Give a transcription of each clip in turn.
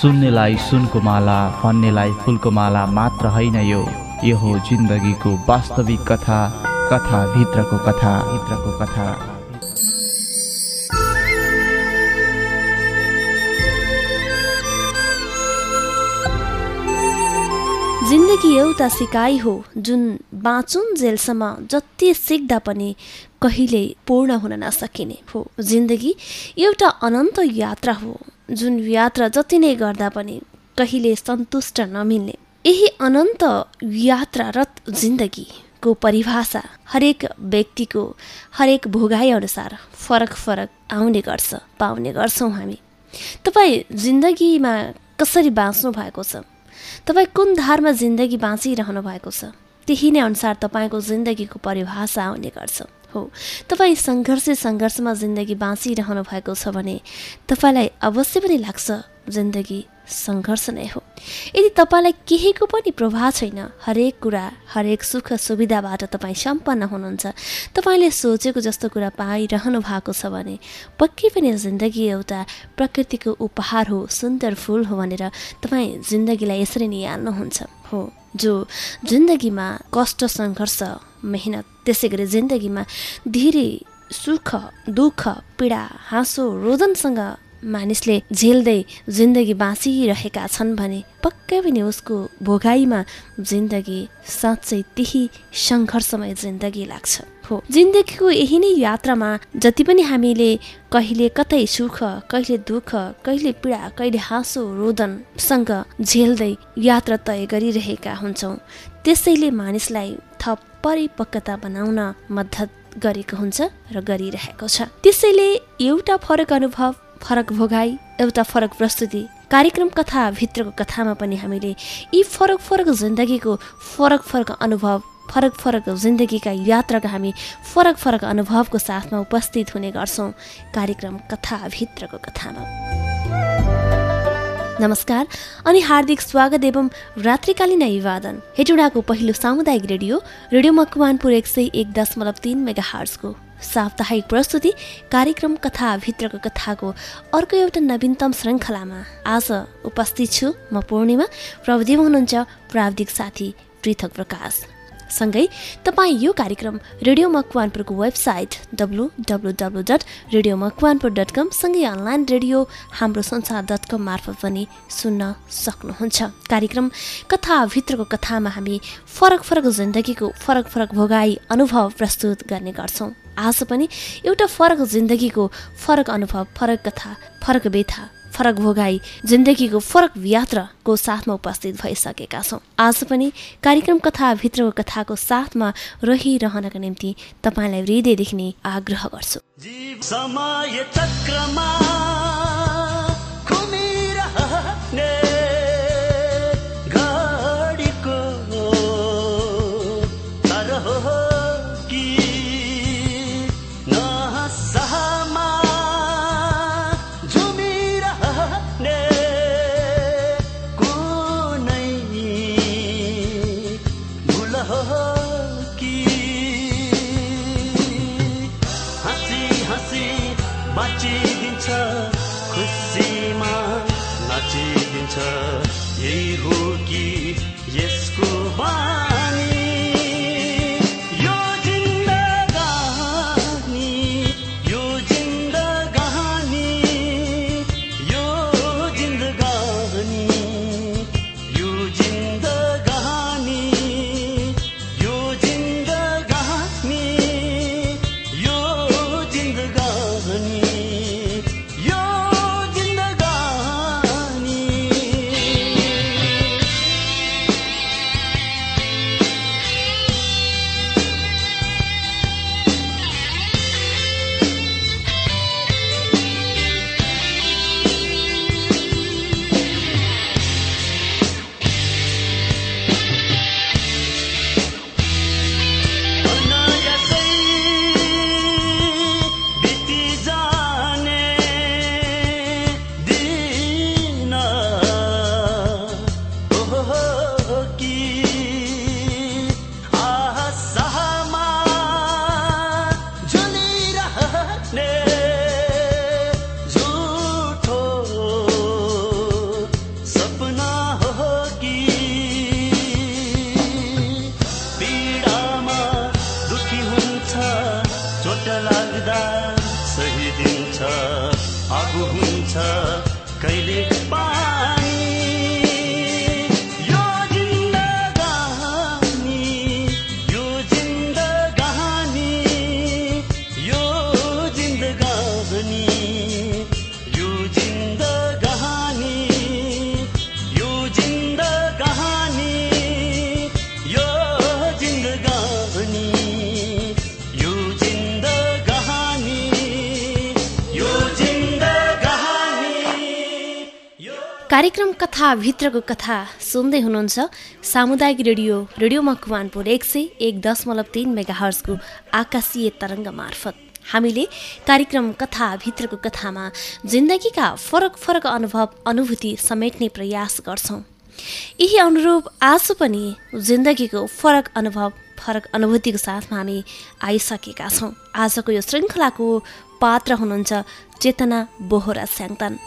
सुन्नेलाई सुनको माला भन्नेलाई फुलको माला मात्र होइन यो। यो हो जिन्दगीको वास्तविक कथा कथा भित्रको कथा भित्रको कथा। जिन्दगी एउटा सिकाइ हो जुन बाँचुन जेलसम्म जति सिक्दा पनि कहिले पूर्ण हुन नसकिने हो। जिन्दगी एउटा अनन्त यात्रा हो जुन यात्रा जति नै गर्दा पनि कहिले सन्तुष्ट नमिल्ने। यही अनन्त यात्रारत जिन्दगीको परिभाषा हरेक व्यक्तिको हरेक भोगाइ अनुसार फरक फरक आउने गर्छ पाउने गर्छौँ हामी। तपाईँ जिन्दगीमा कसरी बाँच्नु भएको छ? तपाईँ कुन धारमा जिन्दगी बाँचिरहनु भएको छ? त्यही नै अनुसार तपाईँको जिन्दगीको परिभाषा आउने गर्छ। हो तपाईँ सङ्घर्षै सङ्घर्षमा जिन्दगी बाँचिरहनु भएको छ भने तपाईँलाई अवश्य पनि लाग्छ जिन्दगी सङ्घर्ष नै हो। यदि तपाईँलाई केहीको पनि प्रभाव छैन हरेक कुरा हरेक सुख सुविधाबाट तपाईँ सम्पन्न हुनुहुन्छ तपाईँले सोचेको जस्तो कुरा पाइरहनु भएको छ भने पक्कै पनि जिन्दगी एउटा प्रकृतिको उपहार हो सुन्दर फुल हो भनेर तपाईँ जिन्दगीलाई यसरी निहाल्नुहुन्छ हो जो जिन्दगीमा कष्ट सङ्घर्ष मेहनत त्यसै गरी जिन्दगीमा धेरै सुख दुःख पीडा हाँसो रोदनसँग मानिसले झेल्दै जिन्दगी बाँचिरहेका छन् भने पक्कै पनि उसको भोगाईमा जिन्दगी साँच्चै त्यही सङ्घर्षमय जिन्दगी लाग्छ। हो। जिन्दगीको यही नै यात्रामा जति पनि हामीले कहिले कतै सुख कहिले दुःख कहिले पीडा कहिले हाँसो रोदनसँग झेल्दै यात्रा तय गरिरहेका हुन्छौँ त्यसैले मानिसलाई थप परिपक्वता बनाउन मद्दत गरेको हुन्छ र गरिरहेको छ। त्यसैले एउटा फरक अनुभव फरक भोगाई एउटा फरक प्रस्तुति। कार्यक्रम कथा भित्रको कथामा पनि हामीले यी फरक फरक जिन्दगीको फरक फरक अनुभव फरक फरक जिन्दगीका यात्राका हामी फरक फरक अनुभवको साथमा उपस्थित हुने गर्छौँ कार्यक्रम कथा भित्रको कथामा। नमस्कार अनि हार्दिक स्वागत एवं रात्रिकालीन अभिवादन। हेटुडाको पहिलो सामुदायिक रेडियो रेडियो मकवानपुर एक सय एक दशमलव तिन मेगा हार्सको साप्ताहिक प्रस्तुति कार्यक्रम कथा भित्रको कथाको अर्को एउटा नवीनतम श्रृङ्खलामा। आज उपस्थित छु म पूर्णिमा प्रविधिमा हुनुहुन्छ प्राविधिक साथी पृथक प्रकाश। सँगै तपाईँ यो कार्यक्रम radio मकवानपुरको website W W W dot Radio Makwanpur dot com सँगै अनलाइन रेडियो हाम्रो संसार डट कम मार्फत पनि सुन्न सक्नुहुन्छ। कार्यक्रम कथाभित्रको कथामा हामी फरक फरक जिन्दगीको फरक फरक भोगाई अनुभव प्रस्तुत गर्ने गर्छौँ। आज पनि एउटा फरक जिन्दगीको फरक अनुभव फरक कथा फरक व्यथा फरक भोगाई जिन्दगीको फरक यात्राको साथमा उपस्थित भइसकेका छौँ। आज पनि कार्यक्रम कथाभित्रको कथाको साथमा रहिरहनका निम्ति तपाईँलाई हृदयदेखि नै आग्रह गर्छु। कार्यक्रम कथा भित्रको कथा सुन्दै हुनुहुन्छ सामुदायिक रेडियो रेडियो मकवानपुर एक सय एक दशमलव तिन मेगा हर्सको आकाशीय तरङ्ग मार्फत। हामीले कार्यक्रम कथा भित्रको कथामा जिन्दगीका फरक फरक अनुभव अनुभूति समेट्ने प्रयास गर्छौँ। यही अनुरूप आज पनि जिन्दगीको फरक अनुभव फरक अनुभूतिको साथमा हामी आइसकेका छौँ। आजको यो श्रृङ्खलाको पात्र हुनुहुन्छ चेतना बोहरा स्याङतान।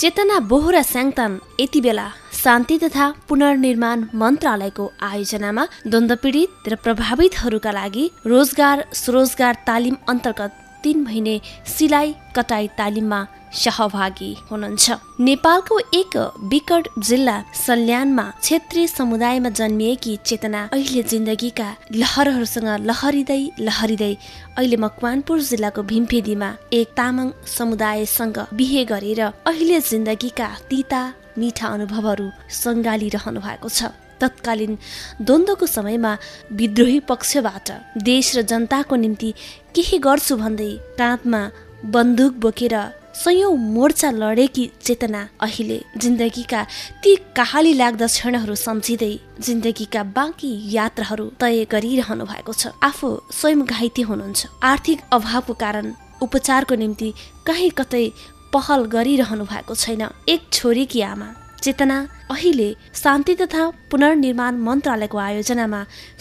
चेतना बोहरा स्याङतान यति बेला शान्ति तथा पुनर्निर्माण मन्त्रालयको आयोजनामा द्वन्द्वपीडित र प्रभावितहरूका लागि रोजगार स्वरोजगार तालिम अन्तर्गत तीन महिने सिलाइ कटाई तालिममा सहभागी हुनुहुन्छ। नेपालको एक विकट जिल्ला सल्यानमा क्षेत्रीय समुदायमा जन्मिएकी चेतना अहिले जिन्दगीका लहरहरूसँग लहरिँदै लहरिँदै अहिले मकवानपुर जिल्लाको भीमफेदीमा एक तामाङ समुदायसँग बिहे गरेर अहिले जिन्दगीका तिता मिठा अनुभवहरू सङ्गालिरहनु भएको छ। तत्कालीन द्वन्द्वको समयमा विद्रोही पक्षबाट देश र जनताको निम्ति केही गर्छु भन्दै काँधमा बन्दुक बोकेर सयौँ मोर्चा लडेकी चेतना अहिले जिन्दगीका ती कहाली लाग्दा क्षणहरू सम्झिँदै जिन्दगीका बाँकी यात्राहरू तय गरिरहनु भएको छ। आफू स्वयं घाइते हुनुहुन्छ। आर्थिक अभावको कारण उपचारको निम्ति कहीँ कतै पहल गरिरहनु भएको छैन। एक छोरीकी आमा चेतना अहिले शान्ति तथा पुनर्निर्माण मन्त्रालयको आयोजनामा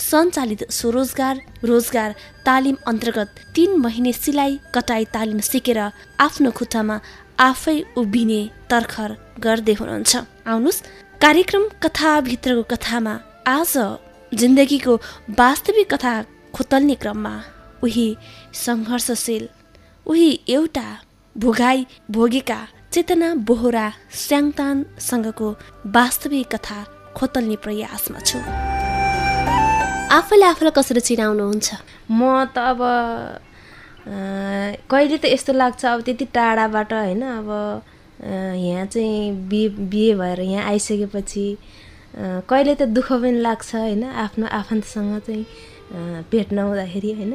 सञ्चालित स्वरोजगार रोजगार तालिम अन्तर्गत तीन महिने सिलाइ कटाई तालिम सिकेर आफ्नो खुट्टामा आफै उभिने तर्खर गर्दै हुनुहुन्छ। आउनुहोस् कार्यक्रम कथाभित्रको कथामा आज जिन्दगीको वास्तविक कथा खोतल्ने क्रममा उही सङ्घर्षशील उही एउटा भोगाई भोगेका चेतना बोहरा स्याङतानसँगको वास्तविक कथा खोतल्ने प्रयासमा छु। आफैले आफूलाई कसरी चिनाउनुहुन्छ? म त अब कहिले त यस्तो लाग्छ अब त्यति टाढाबाट होइन अब यहाँ चाहिँ बिहे बिहे भएर यहाँ आइसकेपछि कहिले त दुःख पनि लाग्छ होइन आफ्नो आफन्तसँग चाहिँ अ, भेट नहुँदाखेरि होइन।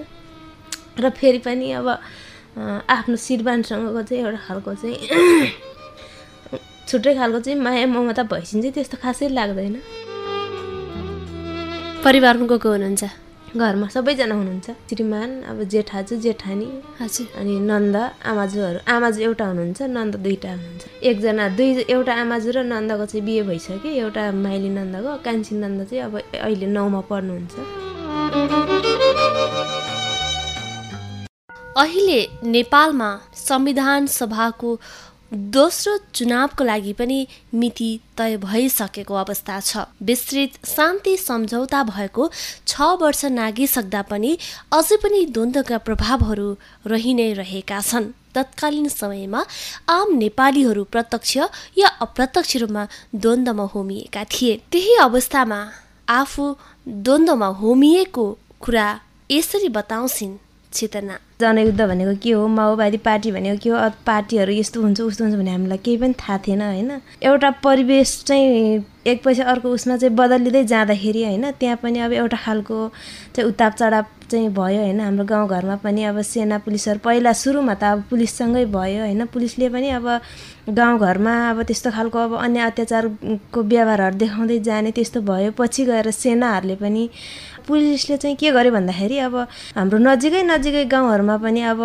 र फेरि पनि अब आफ्नो श्रीमानसँगको चाहिँ एउटा खालको चाहिँ छुट्टै खालको चाहिँ माया ममता भइसिन्छ त्यस्तो खासै लाग्दैन। परिवारमा को को हुनुहुन्छ? घरमा सबैजना हुनुहुन्छ। श्रीमान अब जेठाजु जेठानी हजुर। अनि नन्द आमाजुहरू। आमाजु एउटा हुनुहुन्छ नन्द दुईवटा हुनुहुन्छ। एकजना दुई एउटा आमाजु र नन्दको चाहिँ बिहे भइसक्यो। एउटा माइली नन्दको कान्छी नन्द चाहिँ अब अहिले नौमा पढ्नुहुन्छ अहिले नेपालमा संविधान सभाको दोस्रो चुनावको लागि पनि मिति तय भइसकेको अवस्था छ। विस्तृत शान्ति सम्झौता भएको छ वर्ष नागिसक्दा पनि अझै पनि द्वन्द्वका प्रभावहरू रहि नै रहेका छन्। तत्कालीन समयमा आम नेपालीहरू प्रत्यक्ष या अप्रत्यक्ष रूपमा द्वन्द्वमा होमिएका थिए। त्यही अवस्थामा आफू द्वन्द्वमा होमिएको कुरा यसरी बताउँछिन्। चेतना। जनयुद्ध भनेको के हो? माओवादी पार्टी भनेको के हो? पार्टीहरू यस्तो हुन्छ उस्तो हुन्छ भने हामीलाई केही पनि थाहा थिएन होइन? एउटा परिवेश चाहिँ एक पैसा अर्को उसमा चाहिँ बदलिँदै जाँदाखेरि होइन? त्यहाँ पनि अब एउटा खालको चाहिँ उताप चढाव चाहिँ भयो होइन हाम्रो गाउँघरमा पनि अब सेना पुलिसहरू पहिला सुरुमा त अब पुलिससँगै भयो होइन। पुलिसले पनि अब गाउँघरमा अब त्यस्तो खालको अब अन्य अत्याचारको व्यवहारहरू देखाउँदै जाने त्यस्तो भयो। पछि गएर सेनाहरूले पनि पुलिसले चाहिँ के गर्यो भन्दाखेरि अब हाम्रो नजिकै नजिकै गाउँहरूमा पनि अब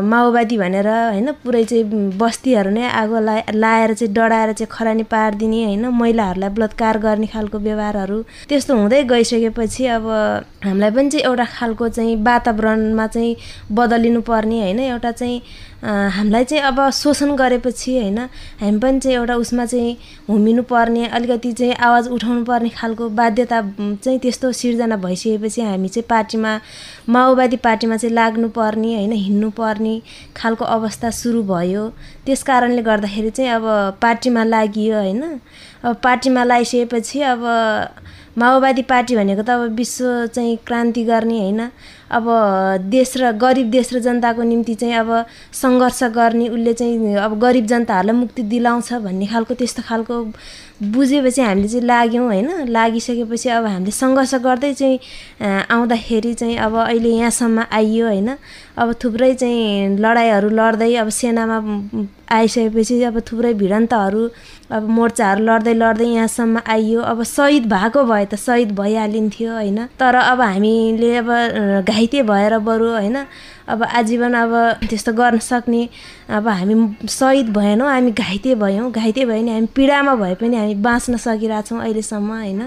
माओवादी भनेर होइन पुरै चाहिँ बस्तीहरू नै आगो ला लाएर चाहिँ डढाएर चाहिँ खरानी पारिदिने होइन महिलाहरूलाई बलात्कार गर्ने खालको व्यवहारहरू त्यस्तो हुँदै गइसकेपछि अब हामीलाई पनि चाहिँ एउटा खालको चाहिँ वातावरणमा चाहिँ बदलिनु पर्ने होइन एउटा चाहिँ हामीलाई चाहिँ अब शोषण गरेपछि होइन हामी पनि चाहिँ एउटा उसमा चाहिँ हुमिनु पर्ने अलिकति चाहिँ आवाज उठाउनु पर्ने खालको बाध्यता चाहिँ त्यस्तो सिर्जना भइ भइसकेपछि हामी चाहिँ पार्टीमा माओवादी पार्टीमा चाहिँ लाग्नुपर्ने होइन हिँड्नुपर्ने खालको अवस्था सुरु भयो। त्यस कारणले गर्दाखेरि चाहिँ अब पार्टीमा लागियो होइन। अब पार्टीमा लगाइसकेपछि अब माओवादी पार्टी भनेको त अब विश्व चाहिँ क्रान्ति गर्ने होइन। अब देश र गरिब देश र जनताको निम्ति चाहिँ अब सङ्घर्ष गर्ने उसले चाहिँ अब गरिब जनताहरूलाई मुक्ति दिलाउँछ भन्ने खालको त्यस्तो खालको बुझेपछि हामीले चाहिँ लाग्यौँ होइन। लागिसकेपछि अब हामीले सङ्घर्ष गर्दै चाहिँ आउँदाखेरि चाहिँ अब अहिले यहाँसम्म आइयो होइन। अब थुप्रै चाहिँ लडाइँहरू लड्दै अब सेनामा आइसकेपछि अब थुप्रै भिडन्तहरू अब मोर्चाहरू लड्दै लड्दै यहाँसम्म आइयो। अब शहीद भएको भए त शहीद भइहालिन्थ्यो होइन। तर अब हामीले अब घाइते भएर बरु होइन। अब आजीवन अब त्यस्तो गर्न सक्ने अब हामी शहीद भएनौँ हामी घाइते भयौँ। घाइते भयो भने हामी पीडामा भए पनि हामी बाँच्न सकिरहेछौँ अहिलेसम्म होइन?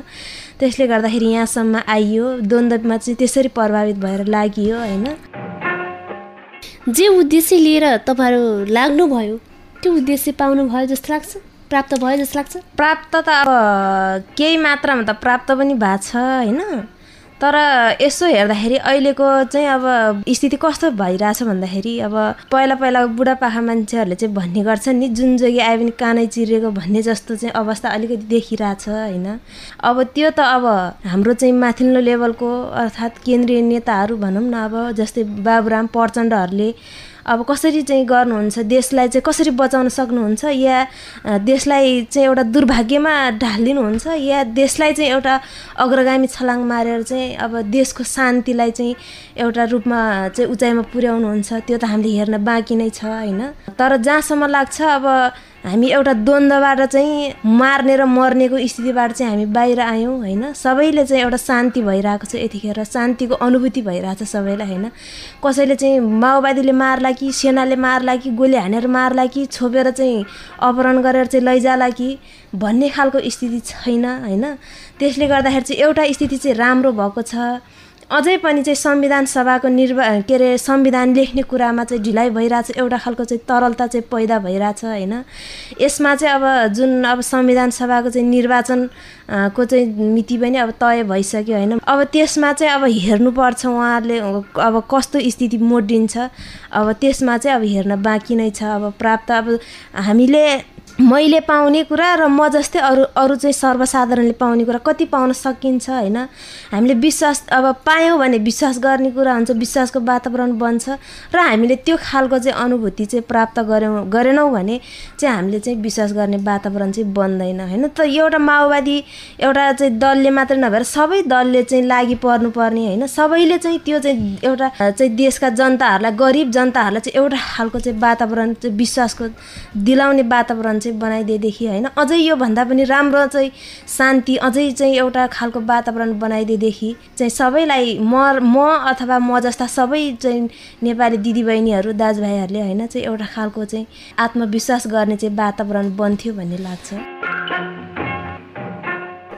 त्यसले गर्दाखेरि यहाँसम्म आइयो। द्वन्द्वमा चाहिँ त्यसरी प्रभावित भएर लागियो होइन? जे उद्देश्य लिएर तपाईँहरू लाग्नुभयो त्यो उद्देश्य पाउनु भयो जस्तो लाग्छ? प्राप्त भयो जस्तो लाग्छ? प्राप्त त अब केही मात्रामा त प्राप्त पनि भएको छ होइन? तर यसो हेर्दाखेरि अहिलेको चाहिँ अब स्थिति कस्तो भइरहेछ भन्दाखेरि अब पहिला पहिला बुढापाका मान्छेहरूले चाहिँ भन्ने गर्छन् नि जुन जोगी आयो भने कानै चिरेको भन्ने जस्तो चाहिँ अवस्था अलिकति देखिरहेछ होइन। अब त्यो त अब हाम्रो चाहिँ माथिल्लो लेभलको अर्थात् केन्द्रीय नेताहरू भनौँ न अब जस्तै बाबुराम प्रचण्डहरूले अब कसरी चाहिँ गर्नुहुन्छ देशलाई चाहिँ कसरी बचाउन सक्नुहुन्छ या देशलाई चाहिँ एउटा दुर्भाग्यमा ढालिदिनुहुन्छ या देशलाई चाहिँ एउटा अग्रगामी छलाङ मारेर चाहिँ अब देशको शान्तिलाई चाहिँ एउटा रूपमा चाहिँ उचाइमा पुर्याउनुहुन्छ त्यो त हामीले हेर्न बाँकी नै छ होइन? तर जहाँसम्म लाग्छ अब हामी एउटा द्वन्द्वबाट चाहिँ मार्ने र मर्नेको स्थितिबाट चाहिँ हामी बाहिर आयौँ होइन? सबैले चाहिँ एउटा शान्ति भइरहेको छ यतिखेर शान्तिको अनुभूति भइरहेको छ सबैलाई होइन? कसैले चाहिँ माओवादीले मार्ला कि सेनाले मार्ला कि गोली हानेर मार्ला कि छोपेर चाहिँ अपहरण गरेर चाहिँ लैजाला कि भन्ने खालको स्थिति छैन होइन? त्यसले गर्दाखेरि चाहिँ एउटा स्थिति चाहिँ राम्रो भएको छ। अझै पनि चाहिँ संविधान सभाको निर्वा के अरे संविधान लेख्ने कुरामा चाहिँ ढिलाइ भइरहेछ एउटा खालको चाहिँ तरलता चाहिँ पैदा भइरहेछ होइन? यसमा चाहिँ अब जुन अब संविधान सभाको चाहिँ निर्वाचन को चाहिँ मिति पनि अब तय भइसक्यो होइन? अब त्यसमा चाहिँ अब हेर्नुपर्छ उहाँहरूले अब कस्तो स्थिति मोडिन्छ। अब त्यसमा चाहिँ अब हेर्न बाँकी नै छ। अब प्राप्त अब हामीले मैले पाउने कुरा र म जस्तै अरू अरू चाहिँ सर्वसाधारणले पाउने कुरा कति पाउन सकिन्छ होइन? हामीले विश्वास अब पायौँ भने विश्वास गर्ने कुरा हुन्छ विश्वासको वातावरण बन्छ र हामीले त्यो खालको चाहिँ अनुभूति चाहिँ प्राप्त गऱ्यौँ गरेनौँ भने चाहिँ हामीले चाहिँ विश्वास गर्ने वातावरण चाहिँ बन्दैन होइन? त एउटा माओवादी एउटा चाहिँ दलले मात्रै नभएर सबै दलले चाहिँ लागि पर्नुपर्ने होइन? सबैले चाहिँ त्यो चाहिँ एउटा चाहिँ देशका जनताहरूलाई गरिब जनताहरूलाई चाहिँ एउटा खालको चाहिँ वातावरण चाहिँ विश्वासको दिलाउने वातावरण चाहिँ बनाइदिएदेखि होइन अझै योभन्दा पनि राम्रो चाहिँ शान्ति अझै चाहिँ एउटा खालको वातावरण बनाइदिएदेखि चाहिँ सबैलाई म म अथवा म जस्ता सबै चाहिँ नेपाली दिदीबहिनीहरू दाजुभाइहरूले होइन चाहिँ एउटा खालको चाहिँ आत्मविश्वास गर्ने चाहिँ वातावरण बन्थ्यो भन्ने लाग्छ।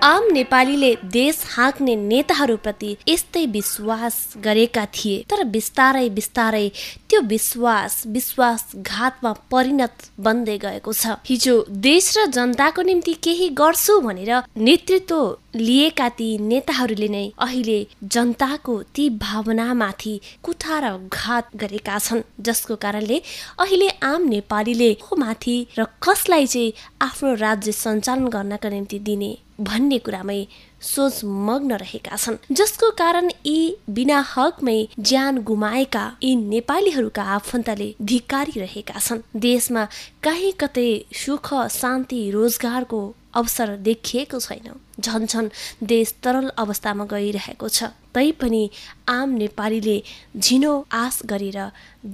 आम नेपालीले देश हाँक्ने नेताहरूप्रति यस्तै विश्वास गरेका थिए तर बिस्तारै बिस्तारै त्यो विश्वास विश्वासघातमा परिणत बन्दै गएको छ। हिजो देश र जनताको निम्ति केही गर्छु भनेर नेतृत्व लिएका ती नेताहरूले नै अहिले जनताको ती भावनामाथि कुठार घात गरेका छन् जसको कारणले अहिले आम नेपालीले को माथि र कसलाई चाहिँ आफ्नो राज्य सञ्चालन गर्नका निम्ति दिने भन्ने कुरामै सोच मग्न रहेका छन् जसको कारण यी बिना हकमै ज्यान गुमाएका यी नेपालीहरूका आफन्तले धिक्कारिरहेका छन्। देशमा कहीँ कतै सुख शान्ति रोजगारको अवसर देखिएको छैन। झन झन देश तरल अवस्थामा गइरहेको छ। तैपनि आम नेपालीले झिनो आश गरेर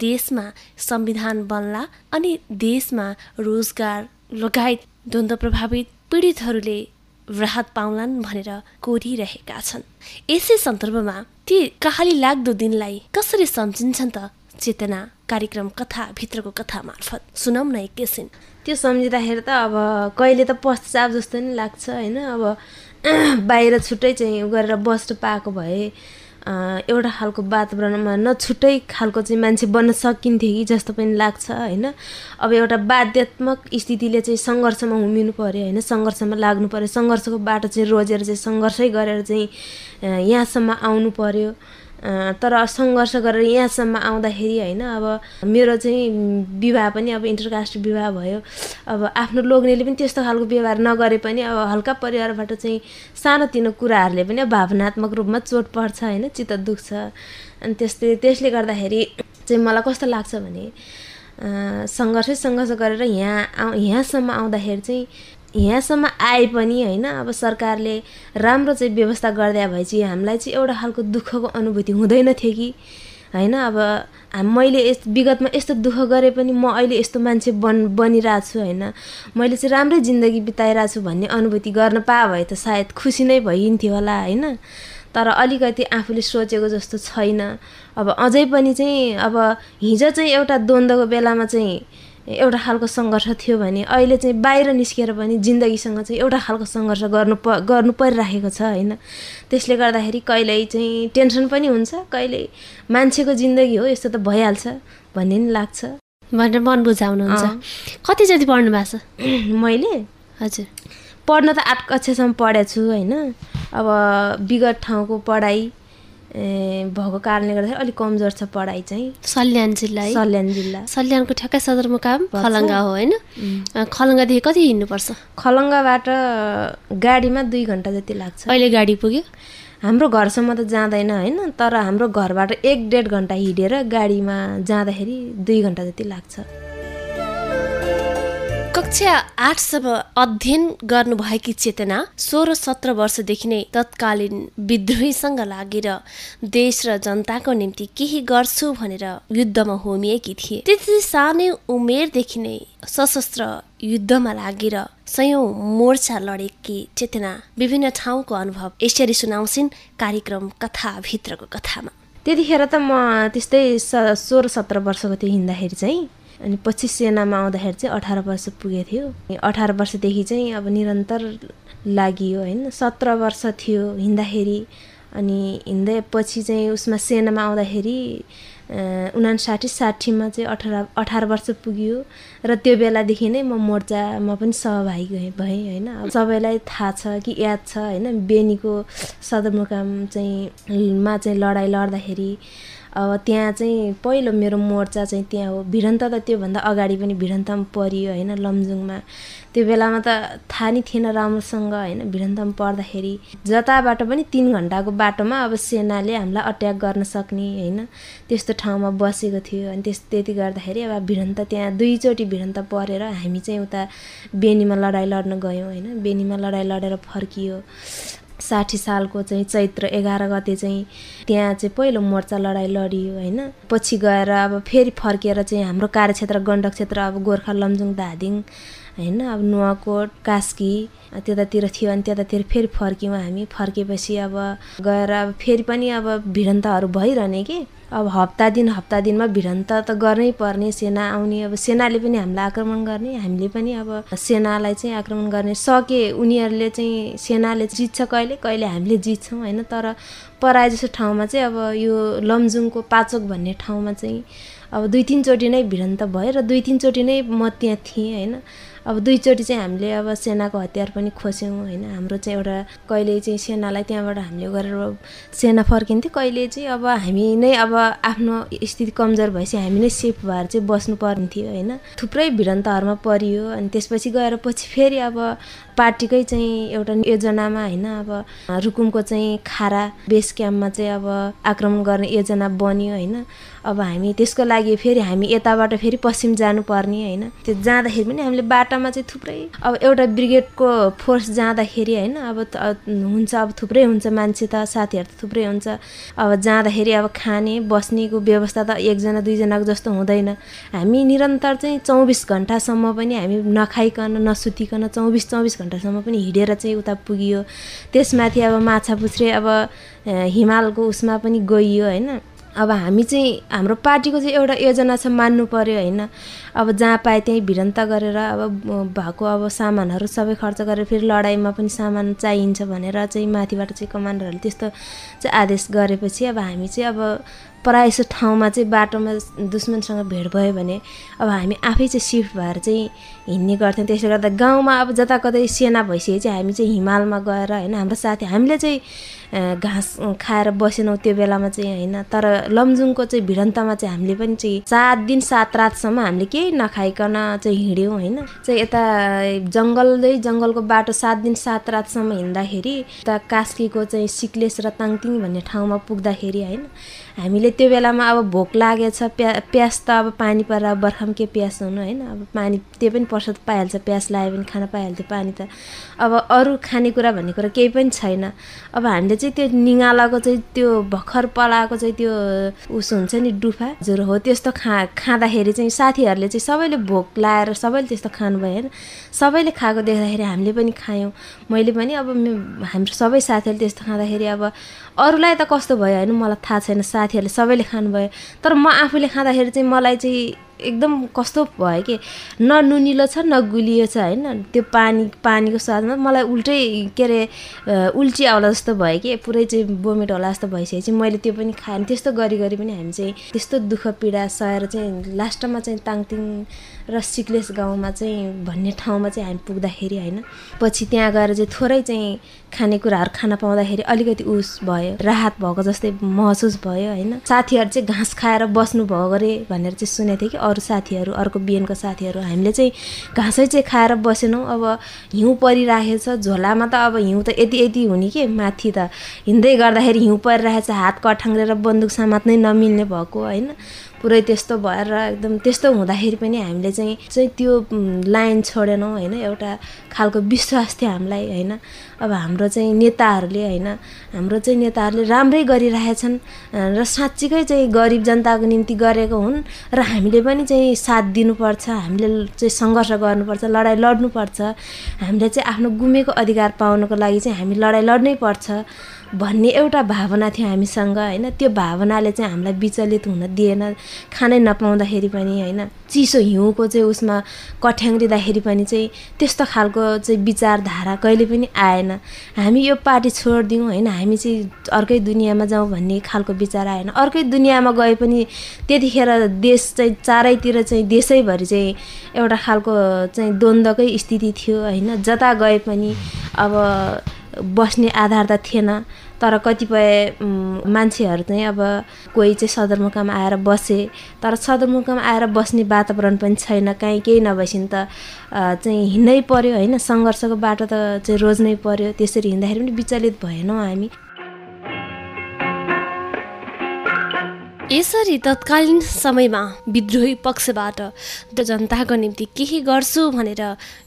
देशमा संविधान बन्ला अनि देशमा रोजगार लगायत द्वन्द्व प्रभावित पीडितहरूले राहत पाउलान् भनेर कोरिरहेका छन्। यसै सन्दर्भमा ती कहाली लाग्दो दिनलाई कसरी सम्झिन्छन् त चेतना कार्यक्रम कथा भित्रको कथा मार्फत? सुनौ न एकैछिन। त्यो सम्झिँदाखेरि त अब कहिले त पश्चाताप जस्तो नि लाग्छ होइन? अब बाहिर छुट्टै चाहिँ गरेर बस्नु पाएको भए एउटा खालको वातावरणमा न छुट्टै खालको चाहिँ मान्छे बन्न सकिन्थ्यो कि जस्तो पनि लाग्छ होइन? अब एउटा बाध्यात्मक स्थितिले चाहिँ सङ्घर्षमा उभिनु पऱ्यो होइन? सङ्घर्षमा लाग्नु पऱ्यो सङ्घर्षको बाटो चाहिँ रोजेर चाहिँ सङ्घर्षै गरेर चाहिँ यहाँसम्म आउनु पऱ्यो तर सङ्घर्ष गरेर यहाँसम्म आउँदाखेरि होइन अब मेरो चाहिँ विवाह पनि अब इन्टरकास्ट विवाह भयो। अब आफ्नो लोग्नेले पनि त्यस्तो खालको व्यवहार नगरे पनि अब हल्का परिवारबाट चाहिँ सानोतिनो कुराहरूले पनि भावनात्मक रूपमा चोट पर्छ होइन चित्त दुख्छ। अनि त्यस्तै त्यसले गर्दाखेरि चाहिँ मलाई कस्तो लाग्छ भने सङ्घर्षै सङ्घर्ष गरेर यहाँ आउ यहाँसम्म आउँदाखेरि चाहिँ यहाँसम्म आए पनि होइन। अब सरकारले राम्रो चाहिँ व्यवस्था गरिदिए भए चाहिँ हामीलाई चाहिँ एउटा खालको दुःखको अनुभूति हुँदैन थियो कि। होइन अब मैले यस विगतमा यस्तो दुःख गरे पनि म अहिले यस्तो मान्छे बन बनिरहेको छु होइन। मैले चाहिँ राम्रै जिन्दगी बिताइरहेको छु भन्ने अनुभूति गर्न पाए भए त सायद खुसी नै भइन्थ्यो होला होइन। तर अलिकति आफूले सोचेको जस्तो छैन। अब अझै पनि चाहिँ अब हिजो चाहिँ एउटा द्वन्द्वको बेलामा चाहिँ एउटा खालको सङ्घर्ष थियो भने अहिले चाहिँ बाहिर निस्केर पनि जिन्दगीसँग चाहिँ एउटा खालको सङ्घर्ष गर्नु प गर्नु परिराखेको छ होइन? त्यसले गर्दाखेरि कहिल्यै चाहिँ टेन्सन पनि हुन्छ कहिल्यै मान्छेको जिन्दगी हो यस्तो त भइहाल्छ भन्ने नि लाग्छ। भनेर मन बुझाउनुहुन्छ। कति जति पढ्नु भएको छ? मैले? हजुर। पढ्न त आठ कक्षासम्म पढेको छु होइन? अब विगत ठाउँको पढाइ भएको कारणले गर्दाखेरि अलिक कमजोर छ पढाइ चाहिँ। सल्यान जिल्ला। सल्यान जिल्ला। सल्यानको ठ्याक्कै सदरमुकाम। खलङ्गा हो होइन? खलङ्गादेखि कति हिँड्नुपर्छ? खलङ्गाबाट गाडीमा दुई घन्टा जति लाग्छ। अहिले गाडी पुग्यो? हाम्रो घरसम्म त जाँदैन होइन तर हाम्रो घरबाट एक डेढ घन्टा हिँडेर गाडीमा जाँदाखेरि दुई घन्टा जति लाग्छ। कक्षा आठसम्म अध्ययन गर्नुभएकी चेतना सोह्र सत्र वर्षदेखि नै तत्कालीन विद्रोहीसँग लागेर देश र जनताको निम्ति केही गर्छु भनेर युद्धमा होमिएकी थिए। त्यति सानै उमेरदेखि नै सशस्त्र युद्धमा लागेर सयौं मोर्चा लडेकी चेतना विभिन्न ठाउँको अनुभव यसरी सुनाउँछिन् कार्यक्रम कथाभित्रको कथामा। त्यतिखेर त म त्यस्तै सोह्र सत्र वर्षको थियो हिँड्दाखेरि चाहिँ। अनि पछि सेनामा आउँदाखेरि चाहिँ अठार वर्ष पुगेको थियो। अठार वर्षदेखि चाहिँ अब निरन्तर लागियो होइन। सत्र वर्ष थियो हिँड्दाखेरि अनि हिँड्दै पछि चाहिँ उसमा सेनामा आउँदाखेरि उनासाठी साठीमा चाहिँ अठार अठार वर्ष पुग्यो। र त्यो बेलादेखि नै म मोर्चामा पनि सहभागी भएँ होइन। सबैलाई थाहा छ कि याद छ होइन। बेनीको सदरमुकाम चाहिँ मा चाहिँ लडाइँ लड्दाखेरि अब त्यहाँ चाहिँ पहिलो मेरो मोर्चा चाहिँ त्यहाँ हो। भिडन्त त त्योभन्दा अगाडि पनि भिडन्तमा परियो होइन लमजुङमा। त्यो बेलामा त थाहा नै थिएन राम्रोसँग होइन भिडन्तमा पर्दाखेरि। जताबाट पनि तिन घन्टाको बाटोमा अब सेनाले हामीलाई अट्याक गर्न सक्ने होइन त्यस्तो ठाउँमा बसेको थियो। अनि त्यस त्यति गर्दाखेरि अब भिडन्त त्यहाँ दुईचोटि भिडन्त परेर हामी चाहिँ उता बेनीमा लडाइँ लड्न गयौँ होइन। बेनीमा लडाइँ लडेर फर्कियो। साठी सालको चाहिँ चैत्र एघार गते चाहिँ त्यहाँ चाहिँ पहिलो मोर्चा लडाइँ लडियो होइन? पछि गएर अब फेरि फर्किएर चाहिँ हाम्रो कार्यक्षेत्र गण्डक क्षेत्र अब गोर्खा लमजुङ धादिङ होइन अब नुवाकोट कास्की त्यतातिर थियो अनि त्यतातिर फेरि फर्क्यौँ हामी। फर्केपछि अब गएर अब फेरि पनि अब भिडन्तहरू भइरहने कि? अब हप्ता दिन हप्ता दिनमा भिडन्त त गर्नै पर्ने सेना आउने अब सेनाले पनि हामीलाई आक्रमण गर्ने हामीले पनि अब सेनालाई चाहिँ आक्रमण गर्ने सके। उनीहरूले चाहिँ सेनाले जित्छ कहिले? कहिले हामीले जित्छौँ होइन? तर पराए जस्तो ठाउँमा चाहिँ अब यो लमजुङको पाचोक भन्ने ठाउँमा चाहिँ अब दुई तिनचोटि नै भिडन्त भयो र दुई तिनचोटि नै म त्यहाँ थिएँ होइन? अब दुईचोटि चाहिँ हामीले अब सेनाको हतियार पनि खोस्यौँ होइन। हाम्रो चाहिँ एउटा कहिले चाहिँ सेनालाई त्यहाँबाट हामीले गरेर सेना फर्किन्थ्यो कहिले चाहिँ अब हामी नै अब आफ्नो स्थिति कमजोर भएपछि हामी नै सेफ भएर चाहिँ बस्नु पर्न्थ्यो होइन। थुप्रै भिडन्तहरूमा परियो अनि त्यसपछि गएर पछि फेरि अब पार्टीकै चाहिँ एउटा योजनामा होइन अब रुकुमको चाहिँ खारा बेस क्याम्पमा चाहिँ अब आक्रमण गर्ने योजना बन्यो होइन। अब हामी त्यसको लागि फेरि हामी यताबाट फेरि पश्चिम जानुपर्ने होइन। त्यो जाँदाखेरि पनि हामीले बाटामा चाहिँ थुप्रै अब एउटा ब्रिगेडको फोर्स जाँदाखेरि होइन अब हुन्छ अब थुप्रै हुन्छ मान्छे त साथीहरू त थुप्रै हुन्छ। अब जाँदाखेरि अब खाने बस्नेको व्यवस्था त एकजना दुईजनाको जस्तो हुँदैन। हामी निरन्तर चाहिँ चौबिस घन्टासम्म पनि हामी नखाइकन नसुतिकन चौबिस चौबिस घन्टासम्म पनि हिँडेर चाहिँ उता पुगियो। त्यसमाथि अब माछा पुछ्रे अब हिमालको उसमा पनि गइयो होइन? अब हामी चाहिँ हाम्रो पार्टीको चाहिँ एउटा योजना छ मान्नु पर्यो होइन? अब जहाँ पाए त्यहीँ भिडन्त गरेर अब भएको अब सामानहरू सबै खर्च गरेर फेरि लडाइँमा पनि सामान चाहिन्छ भनेर चाहिँ माथिबाट चाहिँ कमान्डरहरूले त्यस्तो चाहिँ आदेश गरेपछि अब हामी चाहिँ अब प्रायः जस्तो ठाउँमा चाहिँ बाटोमा दुश्मनसँग भेट भयो भने अब हामी आफै चाहिँ सिफ्ट भएर चाहिँ हिँड्ने गर्थ्यौँ। त्यसले गर्दा गाउँमा अब जता कतै सेना भइसकेपछि चाहिँ हामी चाहिँ हिमालमा गएर होइन हाम्रो साथी हामीले चाहिँ घाँस खाएर बसेनौँ त्यो बेलामा चाहिँ होइन। तर लमजुङको चाहिँ भिडन्तमा चाहिँ हामीले पनि चाहिँ सात दिन सात रातसम्म हामीले केही नखाइकन चाहिँ हिँड्यौँ होइन। चाहिँ यता जङ्गलै जङ्गलको बाटो सात दिन सात रातसम्म हिँड्दाखेरि यता कास्कीको चाहिँ सिक्लेस र ताङतिङ भन्ने ठाउँमा पुग्दाखेरि होइन हामीले त्यो बेलामा अब भोक लागेछ प्या प्यास त अब पानी परेर बर्खामा के प्यास हुनु होइन अब पानी त्यो पनि पर्छ त पाइहाल्छ प्यास लाग्यो भने खान पाइहाल्थ्यो पानी त। अब अरू खानेकुरा भन्ने कुरा केही पनि छैन। अब हामीले चाहिँ त्यो निगालाको चाहिँ त्यो भर्खर पलाएको चाहिँ त्यो उस हुन्छ नि डुफा हजुर हो त्यस्तो खा खाँदाखेरि चाहिँ साथीहरूले चाहिँ सबैले भोक लाएर सबैले त्यस्तो खानुभयो होइन। सबैले खाएको देख्दाखेरि हामीले पनि खायौँ। मैले पनि अब हाम्रो सबै साथीहरूले त्यस्तो खाँदाखेरि अब अरूलाई त कस्तो भयो होइन मलाई थाहा छैन साथीहरूले सबैले खानुभयो तर म आफूले खाँदाखेरि चाहिँ मलाई चाहिँ एकदम कस्तो भयो कि न नुनिलो छ न गुलियो छ होइन। त्यो पानी पानीको स्वादमा मलाई उल्टै के अरे उल्टी आउला जस्तो भयो कि पुरै चाहिँ बोमिट होला जस्तो भइसकेपछि मैले त्यो पनि खाएँ त्यस्तो गरी गरी पनि हामी चाहिँ त्यस्तो दुःख पीडा सहेर चाहिँ लास्टमा चाहिँ ताङतिङ र सिक्लेस गाउँमा चाहिँ भन्ने ठाउँमा चाहिँ हामी पुग्दाखेरि होइन पछि त्यहाँ गएर चाहिँ थोरै चाहिँ खानेकुराहरू खान पाउँदाखेरि अलिकति उस भयो राहत भएको जस्तै महसुस भयो होइन। साथीहरू चाहिँ घाँस खाएर बस्नुभयो अरे भनेर चाहिँ सुनेको थिएँ कि अरू साथीहरू अर्को बिहानको साथीहरू हामीले चाहिँ घाँसै चाहिँ खाएर बसेनौँ। अब हिउँ परिराखेको छ झोलामा त अब हिउँ त यति यति हुने कि? माथि त हिँड्दै गर्दाखेरि हिउँ परिरहेको छ हात कठाङ्ग्रेर बन्दुक समात्नै नमिल्ने भएको होइन। पुरै त्यस्तो भएर एकदम त्यस्तो हुँदाखेरि पनि हामीले चाहिँ चाहिँ त्यो लाइन छोडेनौँ होइन? एउटा खालको विश्वास थियो हामीलाई होइन? अब हाम्रो चाहिँ नेताहरूले होइन? हाम्रो चाहिँ नेताहरूले राम्रै गरिरहेछन् र साँच्चीकै चाहिँ गरिब जनताको निम्ति गरेको हुन् र हामीले पनि चाहिँ साथ दिनुपर्छ हामीले चाहिँ सङ्घर्ष गर्नुपर्छ लडाइँ लड्नुपर्छ। हामीले चाहिँ आफ्नो गुमेको अधिकार पाउनको लागि चाहिँ हामी लडाइँ लड्नै पर्छ भन्ने एउटा भावना थियो हामीसँग होइन? त्यो भावनाले चाहिँ हामीलाई विचलित हुन दिएन। खानै नपाउँदाखेरि पनि होइन? चिसो हिउँको चाहिँ उसमा कठ्याङ्ग्रिँदाखेरि पनि चाहिँ त्यस्तो खालको चाहिँ विचारधारा कहिले पनि आएन। हामी यो पार्टी छोडिदिउँ होइन? हामी चाहिँ अर्कै दुनियाँमा जाउँ भन्ने खालको विचार आएन। अर्कै दुनियाँमा गए पनि त्यतिखेर देश चाहिँ चारैतिर चाहिँ देशैभरि चाहिँ एउटा खालको चाहिँ द्वन्द्वकै स्थिति थियो होइन? जता गए पनि अब बस्ने आधार त थिएन। तर कतिपय मान्छेहरू चाहिँ अब कोही चाहिँ सदरमुकाम आएर बसे तर सदरमुकाम आएर बस्ने वातावरण पनि छैन काहीँ केही नभएपछि त चाहिँ हिँड्नै पर्यो होइन? सङ्घर्षको बाटो त चाहिँ रोज्नै पर्यो। त्यसरी हिँड्दाखेरि पनि विचलित भएनौँ हामी। यसरी तत्कालीन समयमा विद्रोही पक्षबाट जनताको निम्ति केही गर्छु भनेर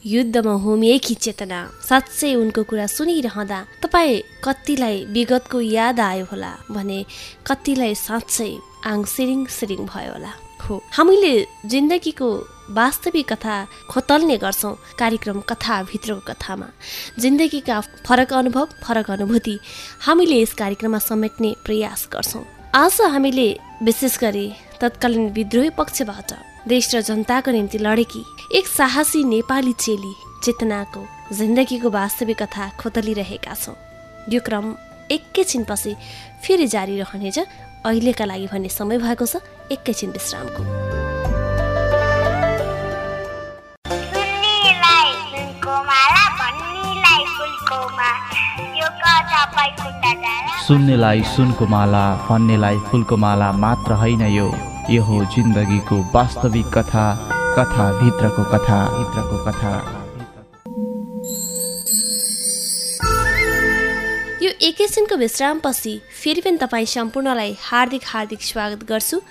युद्धमा होमिएकी चेतना। साँच्चै उनको कुरा सुनिरहँदा तपाईँ कतिलाई विगतको याद आयो होला भने कतिलाई साँच्चै आङ सिरिङ सिरिङ भयो होला। हो। हामीले जिन्दगीको वास्तविक कथा खोतल्ने गर्छौँ कार्यक्रम कथाभित्रको कथामा। जिन्दगीका फरक अनुभव फरक अनुभूति हामीले यस कार्यक्रममा समेट्ने प्रयास गर्छौँ। आज हामीले विशेष गरी तत्कालीन विद्रोही पक्षबाट देश र जनताको निम्ति लडेकी एक साहसी नेपाली चेली चेतनाको जिन्दगीको वास्तविक कथा खोतलिरहेका छौँ। यो क्रम एकैछिनपछि फेरि जारी रहनेछ। अहिलेका लागि भन्ने समय भएको छ। एकैछिन विश्रामको। फुलको माला सुन्नेलाई सुनको माला भन्नेलाई फुलको माला मात्र होइन यो। यो हो जिन्दगीको वास्तविक कथा कथा भित्रको कथा। भित्रको कथा। यो एकैछिनको विश्रामपछि फेरि पनि तपाईँ सम्पूर्णलाई हार्दिक हार्दिक स्वागत गर्छु।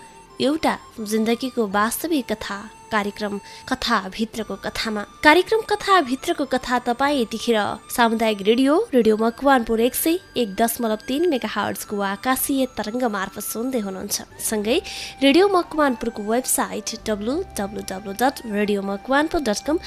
एउटा जिन्दगीको वास्तविक कथा। कार्यक्रम कथाभित्रको कथामा। कार्यक्रम कथाभित्रको कथा तपाईँ यतिखेर सामुदायिक रेडियो रेडियो मकवानपुर एक सय एक दशमलव तिन मेगा हर्ट्सको आकाशीय तरङ्ग मार्फत सुन्दै हुनुहुन्छ। सँगै radio मकवानपुरको website W W W dot Radio Makwanpur dot com